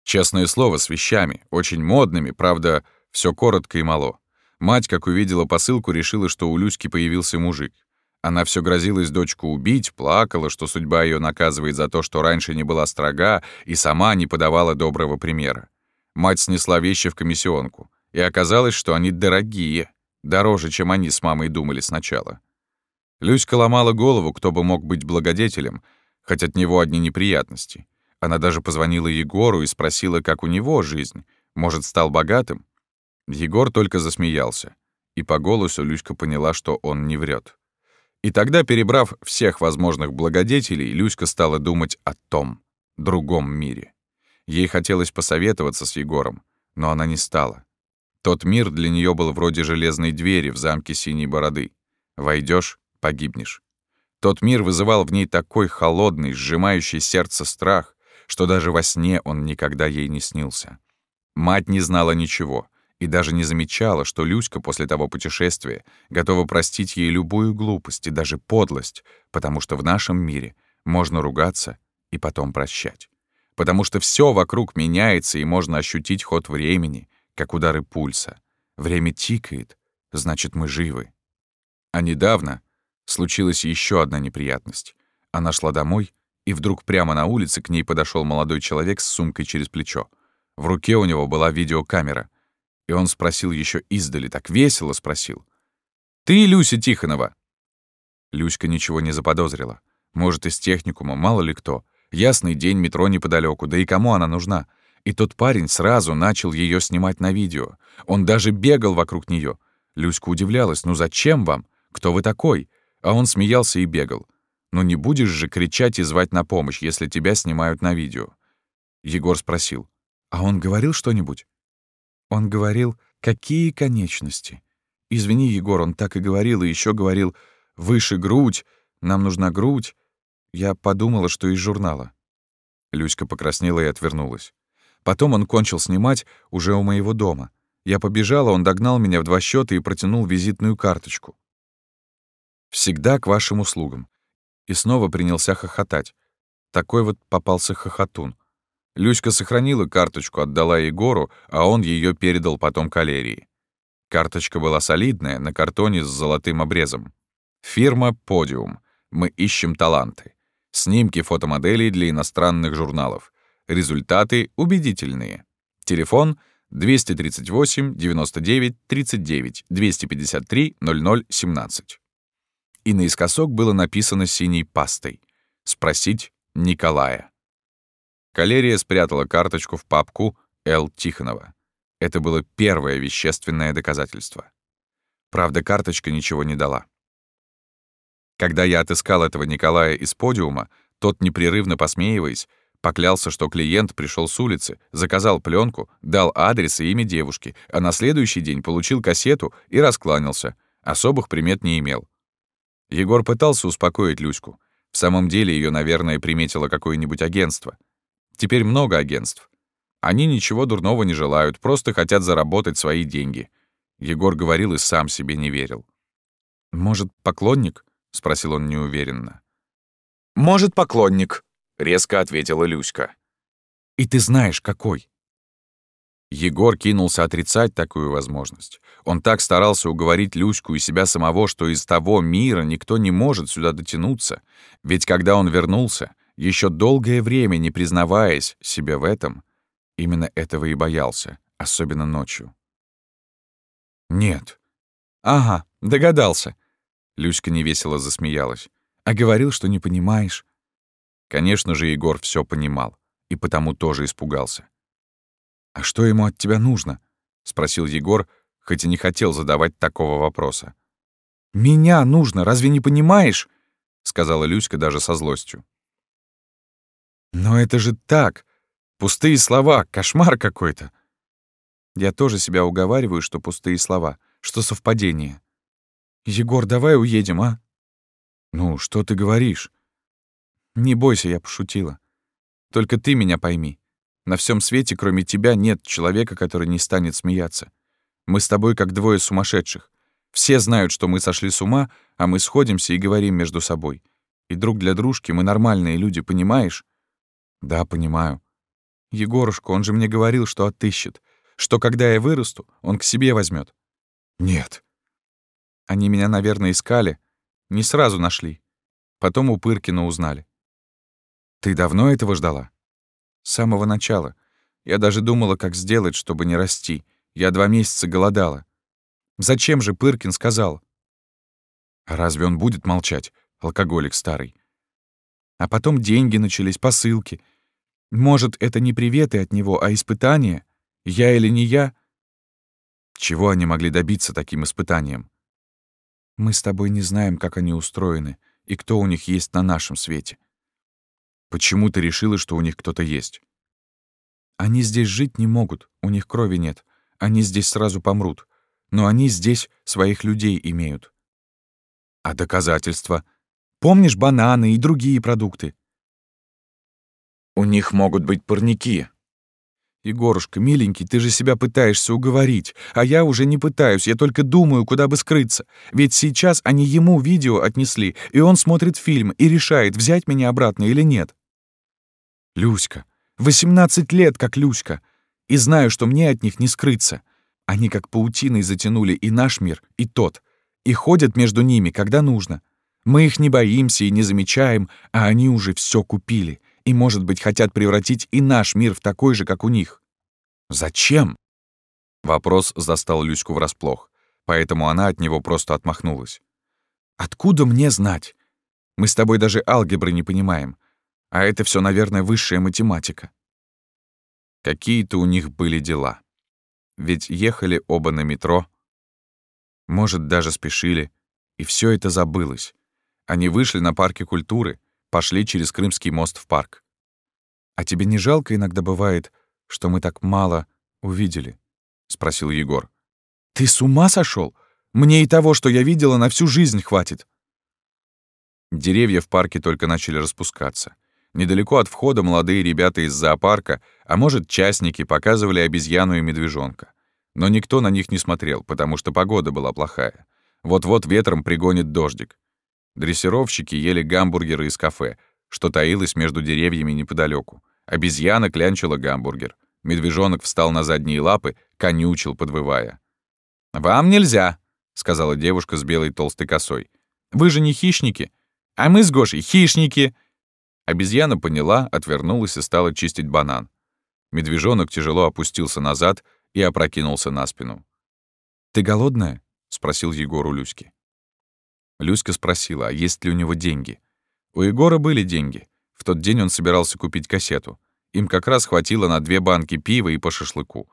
A: Честное слово, с вещами, очень модными, правда, все коротко и мало. Мать, как увидела посылку, решила, что у Люськи появился мужик. Она все грозилась дочку убить, плакала, что судьба ее наказывает за то, что раньше не была строга и сама не подавала доброго примера. Мать снесла вещи в комиссионку, и оказалось, что они дорогие, дороже, чем они с мамой думали сначала. Люська ломала голову, кто бы мог быть благодетелем, хоть от него одни неприятности. Она даже позвонила Егору и спросила, как у него жизнь, может, стал богатым? Егор только засмеялся, и по голосу Люська поняла, что он не врет. И тогда, перебрав всех возможных благодетелей, Люська стала думать о том, другом мире. Ей хотелось посоветоваться с Егором, но она не стала. Тот мир для нее был вроде железной двери в замке Синей Бороды. Войдешь — погибнешь. Тот мир вызывал в ней такой холодный, сжимающий сердце страх, что даже во сне он никогда ей не снился. Мать не знала ничего, и даже не замечала, что Люська после того путешествия готова простить ей любую глупость и даже подлость, потому что в нашем мире можно ругаться и потом прощать. Потому что все вокруг меняется, и можно ощутить ход времени, как удары пульса. Время тикает, значит, мы живы. А недавно случилась еще одна неприятность. Она шла домой, и вдруг прямо на улице к ней подошел молодой человек с сумкой через плечо. В руке у него была видеокамера — и он спросил еще издали, так весело спросил. «Ты Люся Тихонова?» Люська ничего не заподозрила. Может, из техникума, мало ли кто. Ясный день, метро неподалеку, да и кому она нужна? И тот парень сразу начал ее снимать на видео. Он даже бегал вокруг нее. Люська удивлялась, ну зачем вам? Кто вы такой? А он смеялся и бегал. Ну не будешь же кричать и звать на помощь, если тебя снимают на видео. Егор спросил, а он говорил что-нибудь? Он говорил, какие конечности. Извини, Егор, он так и говорил, и еще говорил, выше грудь, нам нужна грудь. Я подумала, что из журнала. Люська покраснела и отвернулась. Потом он кончил снимать уже у моего дома. Я побежала, он догнал меня в два счета и протянул визитную карточку. «Всегда к вашим услугам». И снова принялся хохотать. Такой вот попался хохотун. Люська сохранила карточку, отдала Егору, а он ее передал потом калерии. Карточка была солидная, на картоне с золотым обрезом. Фирма «Подиум». Мы ищем таланты. Снимки фотомоделей для иностранных журналов. Результаты убедительные. Телефон 238 99 39 253 00 17. И наискосок было написано синей пастой. Спросить Николая. Калерия спрятала карточку в папку Л. Тихонова. Это было первое вещественное доказательство. Правда, карточка ничего не дала. Когда я отыскал этого Николая из подиума, тот, непрерывно посмеиваясь, поклялся, что клиент пришел с улицы, заказал пленку, дал адрес и имя девушки, а на следующий день получил кассету и раскланялся. Особых примет не имел. Егор пытался успокоить Люську. В самом деле ее, наверное, приметило какое-нибудь агентство. Теперь много агентств. Они ничего дурного не желают, просто хотят заработать свои деньги. Егор говорил и сам себе не верил. «Может, поклонник?» — спросил он неуверенно.
B: «Может, поклонник», — резко ответила Люська.
A: «И ты знаешь, какой?» Егор кинулся отрицать такую возможность. Он так старался уговорить Люську и себя самого, что из того мира никто не может сюда дотянуться. Ведь когда он вернулся, еще долгое время не признаваясь себе в этом, именно этого и боялся, особенно ночью. «Нет». «Ага, догадался». Люська невесело засмеялась. «А говорил, что не понимаешь». Конечно же, Егор все понимал, и потому тоже испугался. «А что ему от тебя нужно?» — спросил Егор, хоть и не хотел задавать такого вопроса. «Меня нужно, разве не понимаешь?» — сказала Люська даже со злостью. «Но это же так! Пустые слова, кошмар какой-то!» Я тоже себя уговариваю, что пустые слова, что совпадение. «Егор, давай уедем, а?» «Ну, что ты говоришь?» «Не бойся, я пошутила. Только ты меня пойми. На всем свете, кроме тебя, нет человека, который не станет смеяться. Мы с тобой как двое сумасшедших. Все знают, что мы сошли с ума, а мы сходимся и говорим между собой. И друг для дружки мы нормальные люди, понимаешь? Да, понимаю. Егорушка, он же мне говорил, что отыщет что когда я вырасту, он к себе возьмет. Нет. Они меня, наверное, искали, не сразу нашли. Потом у Пыркина узнали. Ты давно этого ждала? С самого начала. Я даже думала, как сделать, чтобы не расти. Я два месяца голодала. Зачем же Пыркин сказал? А разве он будет молчать, алкоголик старый? А потом деньги начались, посылки. Может, это не приветы от него, а испытания? Я или не я? Чего они могли добиться таким испытанием? Мы с тобой не знаем, как они устроены и кто у них есть на нашем свете. Почему ты решила, что у них кто-то есть? Они здесь жить не могут, у них крови нет. Они здесь сразу помрут. Но они здесь своих людей имеют. А доказательства? Помнишь бананы и другие продукты? У них могут быть парники, «Егорушка, миленький, ты же себя пытаешься уговорить, а я уже не пытаюсь, я только думаю, куда бы скрыться. Ведь сейчас они ему видео отнесли, и он смотрит фильм и решает, взять меня обратно или нет». «Люська, 18 лет как Люська, и знаю, что мне от них не скрыться. Они как паутиной затянули и наш мир, и тот, и ходят между ними, когда нужно. Мы их не боимся и не замечаем, а они уже все купили» и, может быть, хотят превратить и наш мир в такой же, как у них. Зачем? Вопрос застал Люську врасплох, поэтому она от него просто отмахнулась. Откуда мне знать? Мы с тобой даже алгебры не понимаем, а это все, наверное, высшая математика. Какие-то у них были дела. Ведь ехали оба на метро, может, даже спешили, и все это забылось. Они вышли на парке культуры, пошли через Крымский мост в парк. «А тебе не жалко иногда бывает, что мы так мало увидели?» — спросил Егор. «Ты с ума сошел? Мне и того, что я видела, на всю жизнь хватит». Деревья в парке только начали распускаться. Недалеко от входа молодые ребята из зоопарка, а может, частники, показывали обезьяну и медвежонка. Но никто на них не смотрел, потому что погода была плохая. Вот-вот ветром пригонит дождик. Дрессировщики ели гамбургеры из кафе, что таилось между деревьями неподалеку. Обезьяна клянчила гамбургер. Медвежонок встал на задние лапы, конючил, подвывая. «Вам нельзя», — сказала девушка с белой толстой косой. «Вы же не хищники. А мы с Гошей хищники». Обезьяна поняла, отвернулась и стала чистить банан. Медвежонок тяжело опустился назад и опрокинулся на спину. «Ты голодная?» — спросил Егор у Люськи. Люська спросила, а есть ли у него деньги. У Егора были деньги. В тот день он собирался купить кассету. Им как раз хватило на две банки пива и по шашлыку.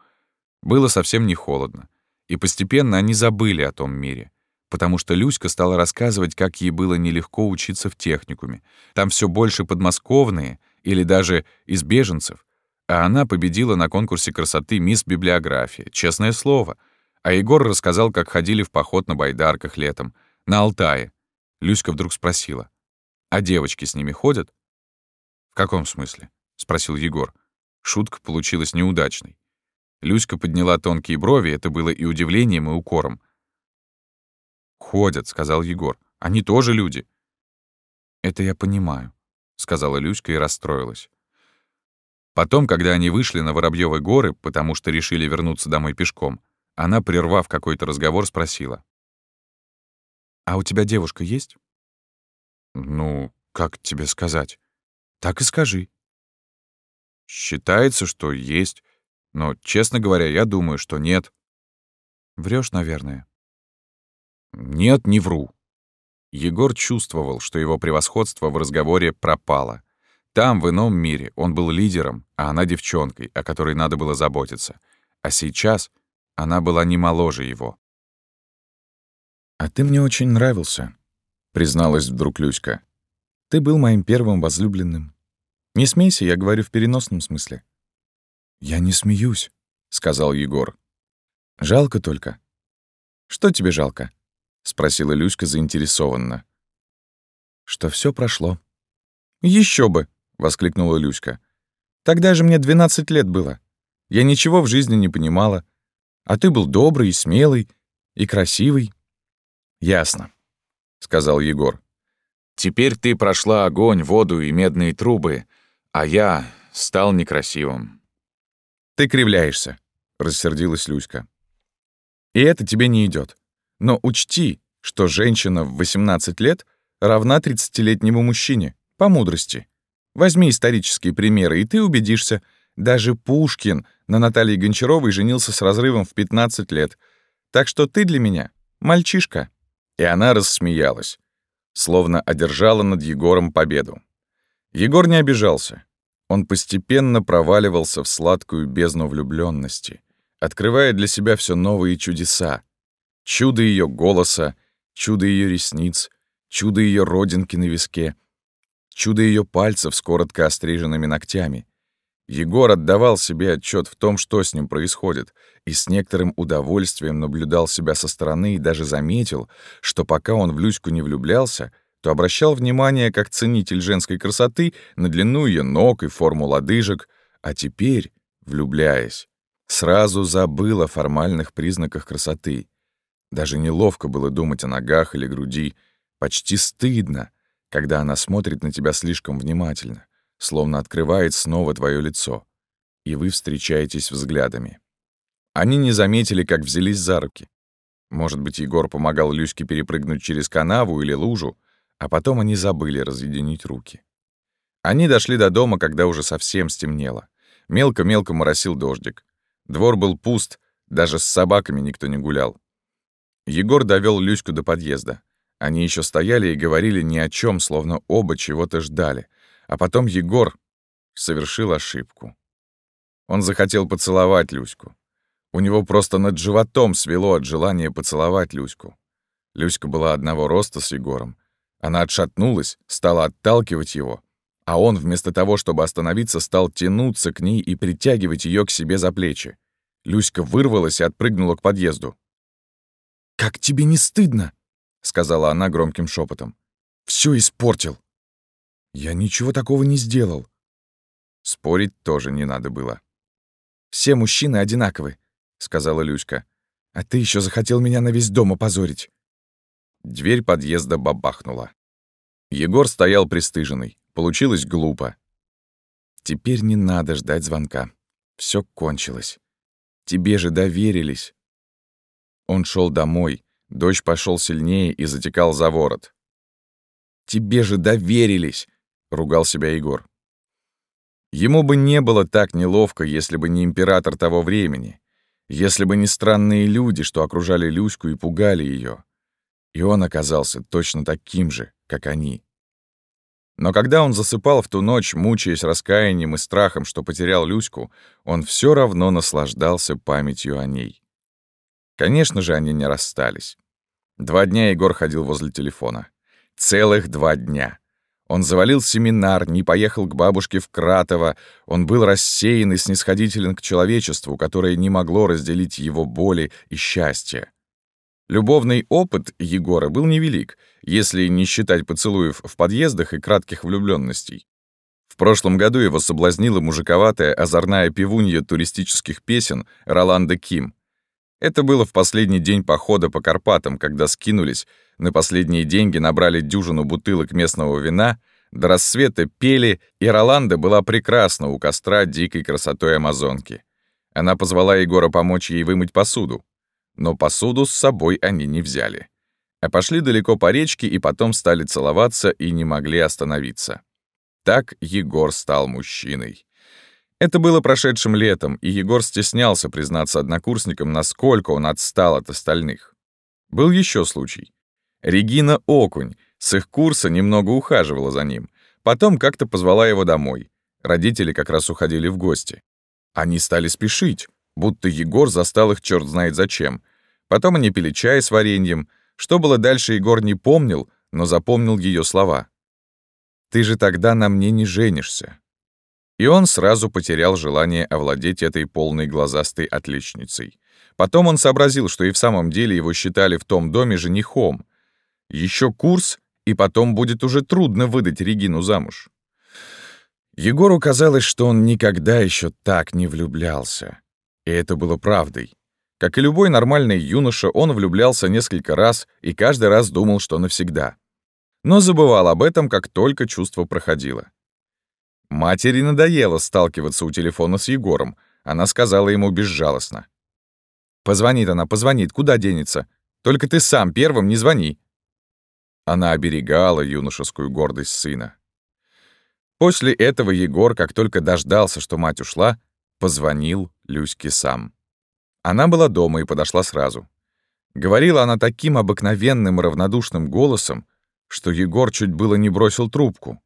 A: Было совсем не холодно. И постепенно они забыли о том мире. потому что Люська стала рассказывать, как ей было нелегко учиться в техникуме. Там все больше подмосковные или даже из беженцев. А она победила на конкурсе красоты «Мисс Библиография», честное слово. А Егор рассказал, как ходили в поход на байдарках летом, на Алтае. Люська вдруг спросила, «А девочки с ними ходят?» «В каком смысле?» — спросил Егор. Шутка получилась неудачной. Люська подняла тонкие брови, это было и удивлением, и укором. «Ходят», — сказал Егор. «Они тоже люди». «Это я понимаю», — сказала Люська и расстроилась. Потом, когда они вышли на Воробьёвы горы, потому что решили вернуться домой пешком, она, прервав какой-то разговор, спросила. «А у тебя девушка есть?» «Ну, как тебе сказать?» «Так и скажи». «Считается, что есть. Но, честно говоря, я думаю, что нет. Врешь, наверное. Нет, не вру. Егор чувствовал, что его превосходство в разговоре пропало. Там, в ином мире, он был лидером, а она девчонкой, о которой надо было заботиться. А сейчас она была не моложе его. «А ты мне очень нравился», — призналась вдруг Люська. «Ты был моим первым возлюбленным. Не смейся, я говорю в переносном смысле. «Я не смеюсь», — сказал Егор. «Жалко только». «Что тебе жалко?» — спросила Люська заинтересованно. «Что все прошло». Еще бы!» — воскликнула Люська. «Тогда же мне 12 лет было. Я ничего в жизни не понимала. А ты был добрый и смелый, и красивый». «Ясно», — сказал Егор. «Теперь ты прошла огонь, воду и медные трубы, а я стал некрасивым». «Ты кривляешься», — рассердилась Люська. «И это тебе не идет. Но учти, что женщина в 18 лет равна 30-летнему мужчине, по мудрости. Возьми исторические примеры, и ты убедишься, даже Пушкин на Наталье Гончаровой женился с разрывом в 15 лет. Так что ты для меня мальчишка». И она рассмеялась, словно одержала над Егором победу. Егор не обижался. Он постепенно проваливался в сладкую бездну влюбленности, открывая для себя все новые чудеса. Чудо ее голоса, чудо ее ресниц, чудо ее родинки на виске, чудо ее пальцев с коротко остриженными ногтями. Егор отдавал себе отчет в том, что с ним происходит, и с некоторым удовольствием наблюдал себя со стороны и даже заметил, что пока он в Люську не влюблялся — то обращал внимание как ценитель женской красоты на длину ее ног и форму лодыжек, а теперь, влюбляясь, сразу забыл о формальных признаках красоты. Даже неловко было думать о ногах или груди, почти стыдно, когда она смотрит на тебя слишком внимательно, словно открывает снова твое лицо, и вы встречаетесь взглядами. Они не заметили, как взялись за руки. Может быть, Егор помогал Люське перепрыгнуть через канаву или лужу, а потом они забыли разъединить руки. Они дошли до дома, когда уже совсем стемнело. Мелко-мелко моросил дождик. Двор был пуст, даже с собаками никто не гулял. Егор довел Люську до подъезда. Они еще стояли и говорили ни о чем, словно оба чего-то ждали. А потом Егор совершил ошибку. Он захотел поцеловать Люську. У него просто над животом свело от желания поцеловать Люську. Люська была одного роста с Егором, она отшатнулась, стала отталкивать его, а он вместо того, чтобы остановиться, стал тянуться к ней и притягивать ее к себе за плечи. Люська вырвалась и отпрыгнула к подъезду. «Как тебе не стыдно?» — сказала она громким шепотом. Все испортил». «Я ничего такого не сделал». Спорить тоже не надо было. «Все мужчины одинаковы», — сказала Люська. «А ты еще захотел меня на весь дом опозорить». Дверь подъезда бабахнула. Егор стоял пристыженный. Получилось глупо. Теперь не надо ждать звонка. Все кончилось. Тебе же доверились. Он шел домой. Дождь пошел сильнее и затекал за ворот. «Тебе же доверились!» — ругал себя Егор. Ему бы не было так неловко, если бы не император того времени, если бы не странные люди, что окружали Люську и пугали ее. И он оказался точно таким же, как они. Но когда он засыпал в ту ночь, мучаясь раскаянием и страхом, что потерял Люську, он все равно наслаждался памятью о ней. Конечно же, они не расстались. Два дня Егор ходил возле телефона. Целых два дня. Он завалил семинар, не поехал к бабушке в Кратово. Он был рассеян и снисходителен к человечеству, которое не могло разделить его боли и счастье. Любовный опыт Егора был невелик, если не считать поцелуев в подъездах и кратких влюбленностей. В прошлом году его соблазнила мужиковатая озорная певунья туристических песен Роланда Ким. Это было в последний день похода по Карпатам, когда скинулись, на последние деньги набрали дюжину бутылок местного вина, до рассвета пели, и Роланда была прекрасна у костра дикой красотой амазонки. Она позвала Егора помочь ей вымыть посуду. Но посуду с собой они не взяли. А пошли далеко по речке и потом стали целоваться и не могли остановиться. Так Егор стал мужчиной. Это было прошедшим летом, и Егор стеснялся признаться однокурсникам, насколько он отстал от остальных. Был еще случай. Регина Окунь с их курса немного ухаживала за ним. Потом как-то позвала его домой. Родители как раз уходили в гости. Они стали спешить, будто Егор застал их черт знает зачем. Потом они пили чай с вареньем. Что было дальше, Егор не помнил, но запомнил ее слова. Ты же тогда на мне не женишься». И он сразу потерял желание овладеть этой полной глазастой отличницей. Потом он сообразил, что и в самом деле его считали в том доме женихом. Еще курс, и потом будет уже трудно выдать Регину замуж. Егору казалось, что он никогда еще так не влюблялся. И это было правдой. Как и любой нормальный юноша, он влюблялся несколько раз и каждый раз думал, что навсегда но забывал об этом, как только чувство проходило. Матери надоело сталкиваться у телефона с Егором. Она сказала ему безжалостно. «Позвонит она, позвонит, куда денется? Только ты сам первым не звони». Она оберегала юношескую гордость сына. После этого Егор, как только дождался, что мать ушла, позвонил Люське сам. Она была дома и подошла сразу. Говорила она таким обыкновенным равнодушным голосом, что Егор чуть было не бросил трубку.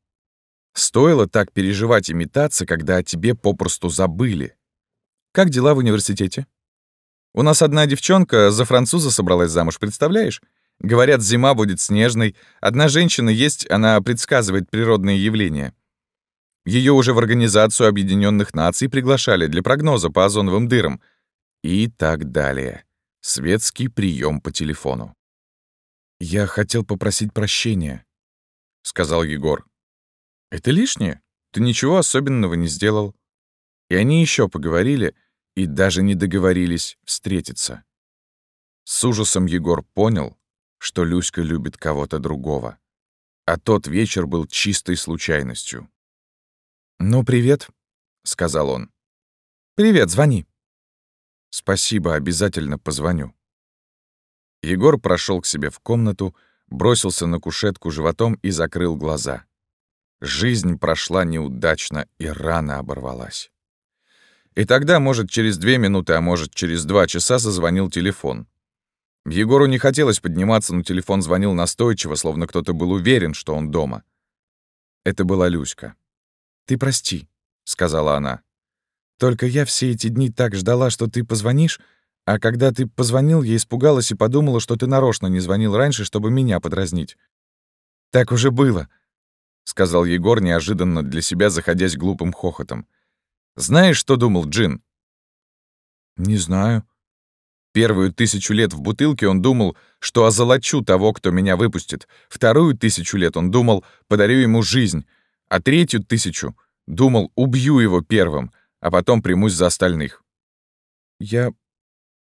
A: Стоило так переживать и метаться, когда о тебе попросту забыли. Как дела в университете? У нас одна девчонка за француза собралась замуж, представляешь? Говорят, зима будет снежной. Одна женщина есть, она предсказывает природные явления. Ее уже в Организацию Объединенных Наций приглашали для прогноза по озоновым дырам. И так далее. Светский прием по телефону. «Я хотел попросить прощения», — сказал Егор. «Это лишнее. Ты ничего особенного не сделал». И они еще поговорили и даже не договорились встретиться. С ужасом Егор понял, что Люська любит кого-то другого. А тот вечер был чистой случайностью. «Ну, привет», — сказал он. «Привет, звони». «Спасибо, обязательно позвоню». Егор прошел к себе в комнату, бросился на кушетку животом и закрыл глаза. Жизнь прошла неудачно и рано оборвалась. И тогда, может, через две минуты, а может, через два часа зазвонил телефон. Егору не хотелось подниматься, но телефон звонил настойчиво, словно кто-то был уверен, что он дома. Это была Люська. «Ты прости», — сказала она. «Только я все эти дни так ждала, что ты позвонишь, а когда ты позвонил, я испугалась и подумала, что ты нарочно не звонил раньше, чтобы меня подразнить. Так уже было, сказал Егор неожиданно для себя, заходясь глупым хохотом. Знаешь, что думал Джин? Не знаю. Первую тысячу лет в бутылке он думал, что озолочу того, кто меня выпустит. Вторую тысячу лет он думал, подарю ему жизнь. А третью тысячу думал, убью его первым, а потом примусь за остальных. Я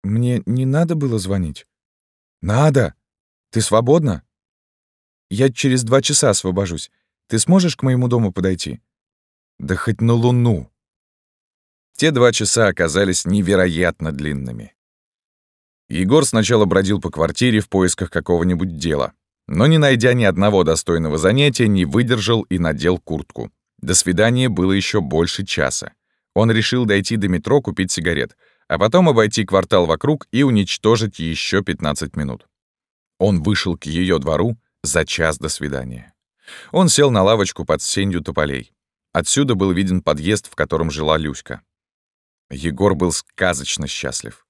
A: мне не надо было звонить? Надо. Ты свободна? Я через два часа освобожусь. Ты сможешь к моему дому подойти? Да хоть на луну. Те два часа оказались невероятно длинными. Егор сначала бродил по квартире в поисках какого-нибудь дела, но, не найдя ни одного достойного занятия, не выдержал и надел куртку. До свидания было еще больше часа. Он решил дойти до метро купить сигарет — а потом обойти квартал вокруг и уничтожить еще 15 минут. Он вышел к ее двору за час до свидания. Он сел на лавочку под сенью тополей. Отсюда был виден подъезд, в котором жила Люська. Егор был сказочно счастлив.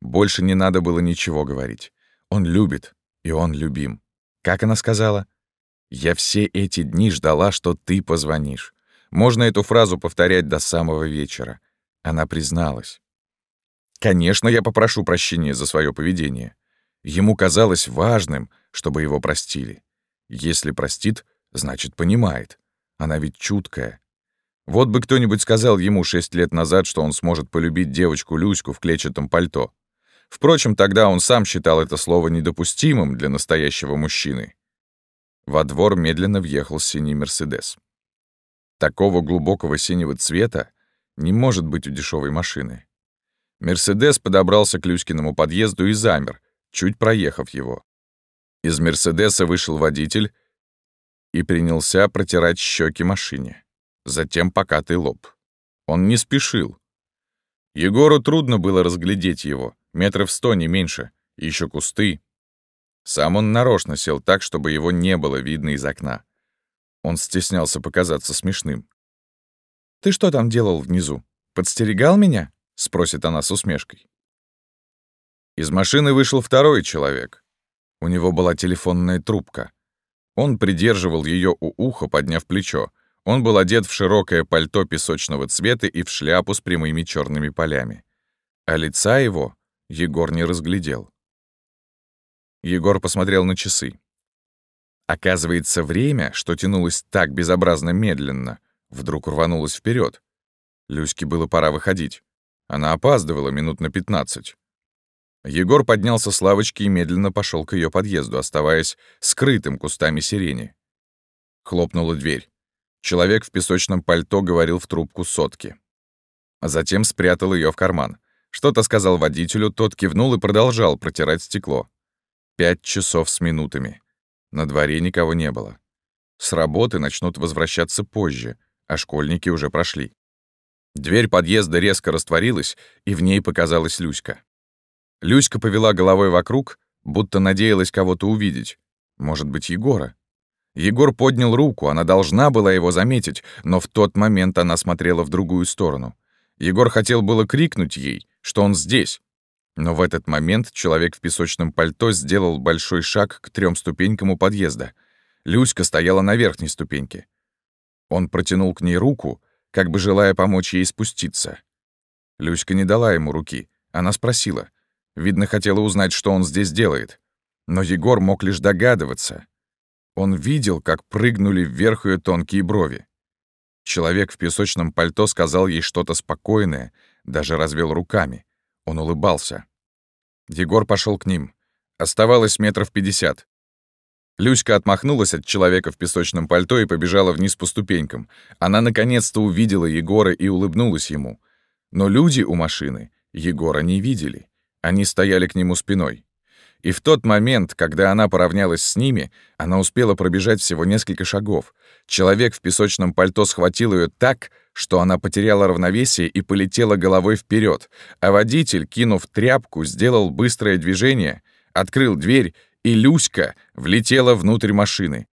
A: Больше не надо было ничего говорить. Он любит, И он любим. Как она сказала? «Я все эти дни ждала, что ты позвонишь». Можно эту фразу повторять до самого вечера. Она призналась. Конечно, я попрошу прощения за свое поведение. Ему казалось важным, чтобы его простили. Если простит, значит, понимает. Она ведь чуткая. Вот бы кто-нибудь сказал ему шесть лет назад, что он сможет полюбить девочку Люську в клетчатом пальто. Впрочем, тогда он сам считал это слово недопустимым для настоящего мужчины. Во двор медленно въехал синий «Мерседес». Такого глубокого синего цвета не может быть у дешевой машины. «Мерседес» подобрался к Люськиному подъезду и замер, чуть проехав его. Из «Мерседеса» вышел водитель и принялся протирать щеки машине, затем покатый лоб. Он не спешил. Егору трудно было разглядеть его, метров сто, не меньше, еще кусты. Сам он нарочно сел так, чтобы его не было видно из окна. Он стеснялся показаться смешным. «Ты что там делал внизу? Подстерегал меня?» — спросит она с усмешкой. Из машины вышел второй человек. У него была телефонная трубка. Он придерживал ее у уха, подняв плечо. Он был одет в широкое пальто песочного цвета и в шляпу с прямыми черными полями. А лица его Егор не разглядел. Егор посмотрел на часы. Оказывается, время, что тянулось так безобразно медленно, вдруг рванулось вперед. Люське было пора выходить. Она опаздывала минут на пятнадцать. Егор поднялся с лавочки и медленно пошел к ее подъезду, оставаясь скрытым кустами сирени. Хлопнула дверь. Человек в песочном пальто говорил в трубку сотки. А затем спрятал ее в карман. Что-то сказал водителю, тот кивнул и продолжал протирать стекло. Пять часов с минутами. На дворе никого не было. С работы начнут возвращаться позже, а школьники уже прошли. Дверь подъезда резко растворилась, и в ней показалась Люська. Люська повела головой вокруг, будто надеялась кого-то увидеть. Может быть, Егора? Егор поднял руку, она должна была его заметить, но в тот момент она смотрела в другую сторону. Егор хотел было крикнуть ей, что он здесь, но в этот момент человек в песочном пальто сделал большой шаг к трем ступенькам у подъезда. Люська стояла на верхней ступеньке. Он протянул к ней руку, как бы желая помочь ей спуститься. Люська не дала ему руки. Она спросила. Видно, хотела узнать, что он здесь делает. Но Егор мог лишь догадываться. Он видел, как прыгнули вверх ее тонкие брови. Человек в песочном пальто сказал ей что-то спокойное, даже развел руками. Он улыбался. Егор пошел к ним. Оставалось метров пятьдесят. Люська отмахнулась от человека в песочном пальто и побежала вниз по ступенькам. Она наконец-то увидела Егора и улыбнулась ему. Но люди у машины Егора не видели. Они стояли к нему спиной. И в тот момент, когда она поравнялась с ними, она успела пробежать всего несколько шагов. Человек в песочном пальто схватил ее так, что она потеряла равновесие и полетела головой вперед, а водитель, кинув тряпку, сделал быстрое движение, открыл дверь, и Люська влетела внутрь машины.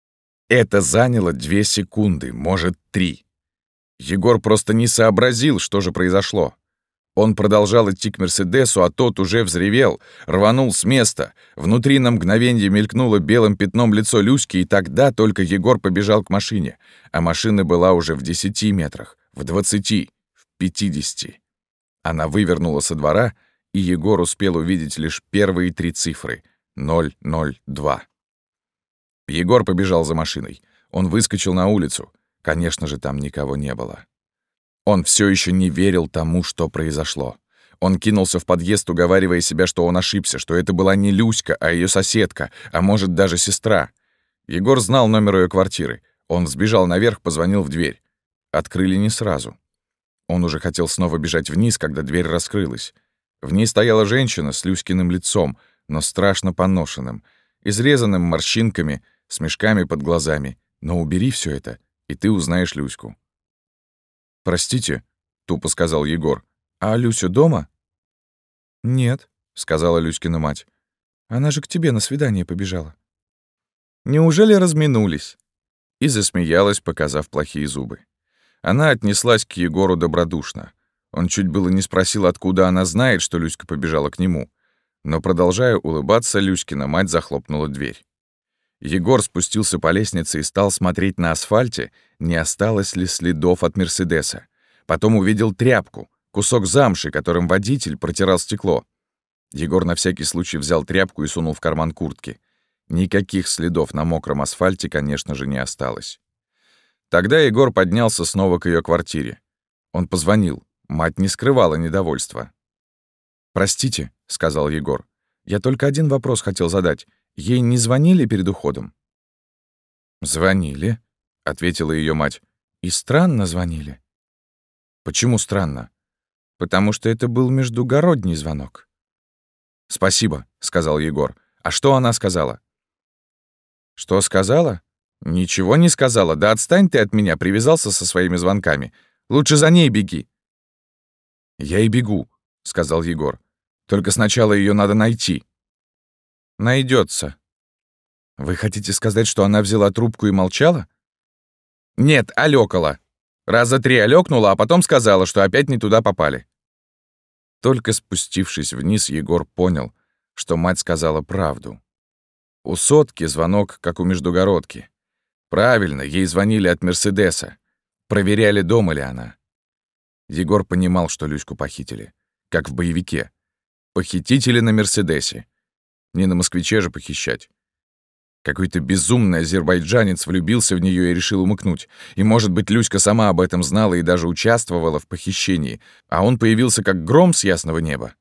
A: Это заняло две секунды, может, три. Егор просто не сообразил, что же произошло. Он продолжал идти к Мерседесу, а тот уже взревел, рванул с места. Внутри на мгновенье мелькнуло белым пятном лицо Люськи, и тогда только Егор побежал к машине. А машина была уже в десяти метрах, в двадцати, в пятидесяти. Она вывернула со двора, и Егор успел увидеть лишь первые три цифры — 002. Егор побежал за машиной. Он выскочил на улицу. Конечно же, там никого не было. Он все еще не верил тому, что произошло. Он кинулся в подъезд, уговаривая себя, что он ошибся, что это была не Люська, а ее соседка, а может, даже сестра. Егор знал номер ее квартиры. Он сбежал наверх, позвонил в дверь. Открыли не сразу. Он уже хотел снова бежать вниз, когда дверь раскрылась. В ней стояла женщина с Люськиным лицом, но страшно поношенным, изрезанным морщинками, с мешками под глазами. Но убери все это, и ты узнаешь Люську. «Простите», — тупо сказал Егор. «А Люся дома?» «Нет», — сказала Люськина мать. «Она же к тебе на свидание побежала». «Неужели разминулись?» И засмеялась, показав плохие зубы. Она отнеслась к Егору добродушно. Он чуть было не спросил, откуда она знает, что Люська побежала к нему. Но, продолжая улыбаться, Люськина мать захлопнула дверь. Егор спустился по лестнице и стал смотреть на асфальте, не осталось ли следов от Мерседеса. Потом увидел тряпку, кусок замши, которым водитель протирал стекло. Егор на всякий случай взял тряпку и сунул в карман куртки. Никаких следов на мокром асфальте, конечно же, не осталось. Тогда Егор поднялся снова к ее квартире. Он позвонил. Мать не скрывала недовольства. «Простите», — сказал Егор. «Я только один вопрос хотел задать. Ей не звонили перед уходом?» «Звонили», — ответила ее мать. «И странно звонили». «Почему странно?» «Потому что это был междугородний звонок». «Спасибо», — сказал Егор. «А что она сказала?» «Что сказала?» «Ничего не сказала. Да отстань ты от меня, привязался со своими звонками. Лучше за ней беги». «Я и бегу», — сказал Егор. «Только сначала ее надо найти». Найдется. Вы хотите сказать, что она взяла трубку и молчала? Нет, алёкала. Раза три алёкнула, а потом сказала, что опять не туда попали. Только спустившись вниз, Егор понял, что мать сказала правду. У сотки звонок, как у междугородки. Правильно, ей звонили от Мерседеса. Проверяли, дома ли она. Егор понимал, что Люську похитили. Как в боевике. Похитители на Мерседесе. Не на москвиче же похищать. Какой-то безумный азербайджанец влюбился в нее и решил умыкнуть. И, может быть, Люська сама об этом знала и даже участвовала в похищении, а он появился как гром с ясного неба.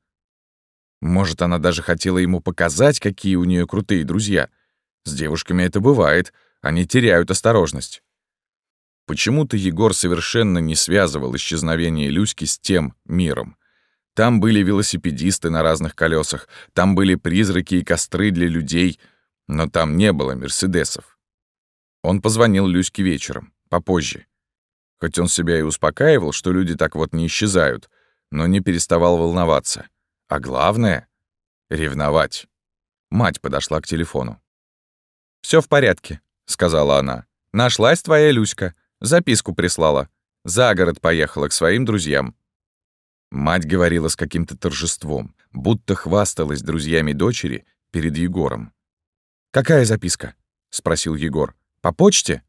A: Может, она даже хотела ему показать, какие у нее крутые друзья. С девушками это бывает, они теряют осторожность. Почему-то Егор совершенно не связывал исчезновение Люськи с тем миром. Там были велосипедисты на разных колесах, там были призраки и костры для людей, но там не было мерседесов. Он позвонил Люське вечером, попозже. Хоть он себя и успокаивал, что люди так вот не исчезают, но не переставал волноваться. А главное — ревновать. Мать подошла к телефону. Все в порядке», — сказала она. «Нашлась твоя Люська. Записку прислала. За город поехала к своим друзьям. Мать говорила с каким-то торжеством, будто хвасталась друзьями дочери перед Егором. «Какая записка?» — спросил Егор. «По почте?»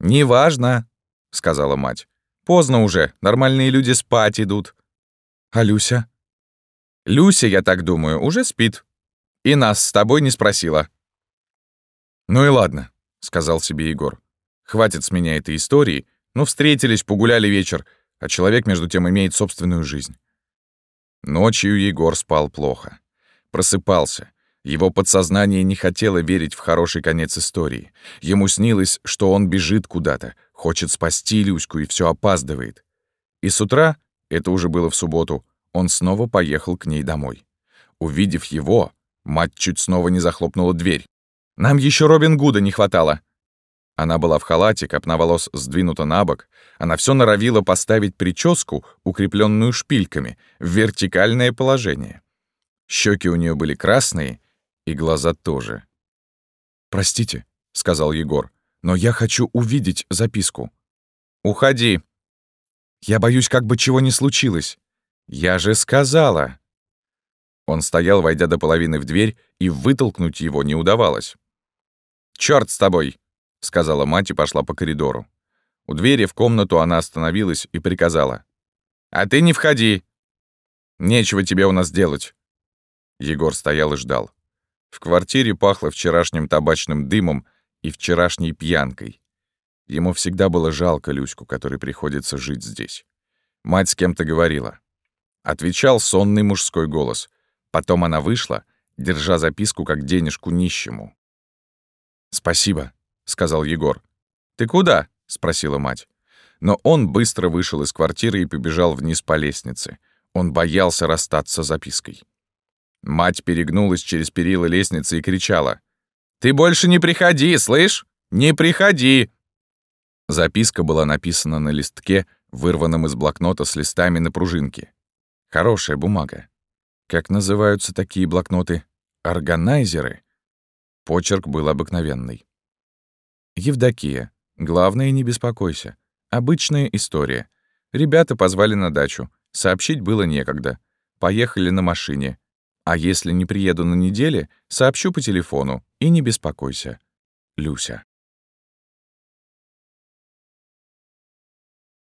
A: «Неважно», — сказала мать. «Поздно уже, нормальные люди спать идут». «А Люся?» «Люся, я так думаю, уже спит. И нас с тобой не спросила». «Ну и ладно», — сказал себе Егор. «Хватит с меня этой истории. Ну, встретились, погуляли вечер а человек, между тем, имеет собственную жизнь. Ночью Егор спал плохо. Просыпался. Его подсознание не хотело верить в хороший конец истории. Ему снилось, что он бежит куда-то, хочет спасти Люську и все опаздывает. И с утра, это уже было в субботу, он снова поехал к ней домой. Увидев его, мать чуть снова не захлопнула дверь. «Нам еще Робин Гуда не хватало», она была в халате, копна волос сдвинута на бок. Она все норовила поставить прическу, укрепленную шпильками, в вертикальное положение. Щеки у нее были красные, и глаза тоже. «Простите», — сказал Егор, — «но я хочу увидеть записку». «Уходи». «Я боюсь, как бы чего не случилось». «Я же сказала». Он стоял, войдя до половины в дверь, и вытолкнуть его не удавалось. «Чёрт с тобой!» — сказала мать и пошла по коридору. У двери в комнату она остановилась и приказала. «А ты не входи! Нечего тебе у нас делать!» Егор стоял и ждал. В квартире пахло вчерашним табачным дымом и вчерашней пьянкой. Ему всегда было жалко Люську, которой приходится жить здесь. Мать с кем-то говорила. Отвечал сонный мужской голос. Потом она вышла, держа записку как денежку нищему. «Спасибо», сказал Егор. «Ты куда?» — спросила мать. Но он быстро вышел из квартиры и побежал вниз по лестнице. Он боялся расстаться с запиской. Мать перегнулась через перила лестницы и кричала. «Ты больше не приходи, слышь? Не приходи!» Записка была написана на листке, вырванном из блокнота с листами на пружинке. Хорошая бумага. Как называются такие блокноты? Органайзеры? Почерк был обыкновенный. Евдокия. Главное, не беспокойся. Обычная история. Ребята позвали на дачу. Сообщить было некогда. Поехали на машине. А если не приеду на неделе, сообщу по телефону и не беспокойся. Люся.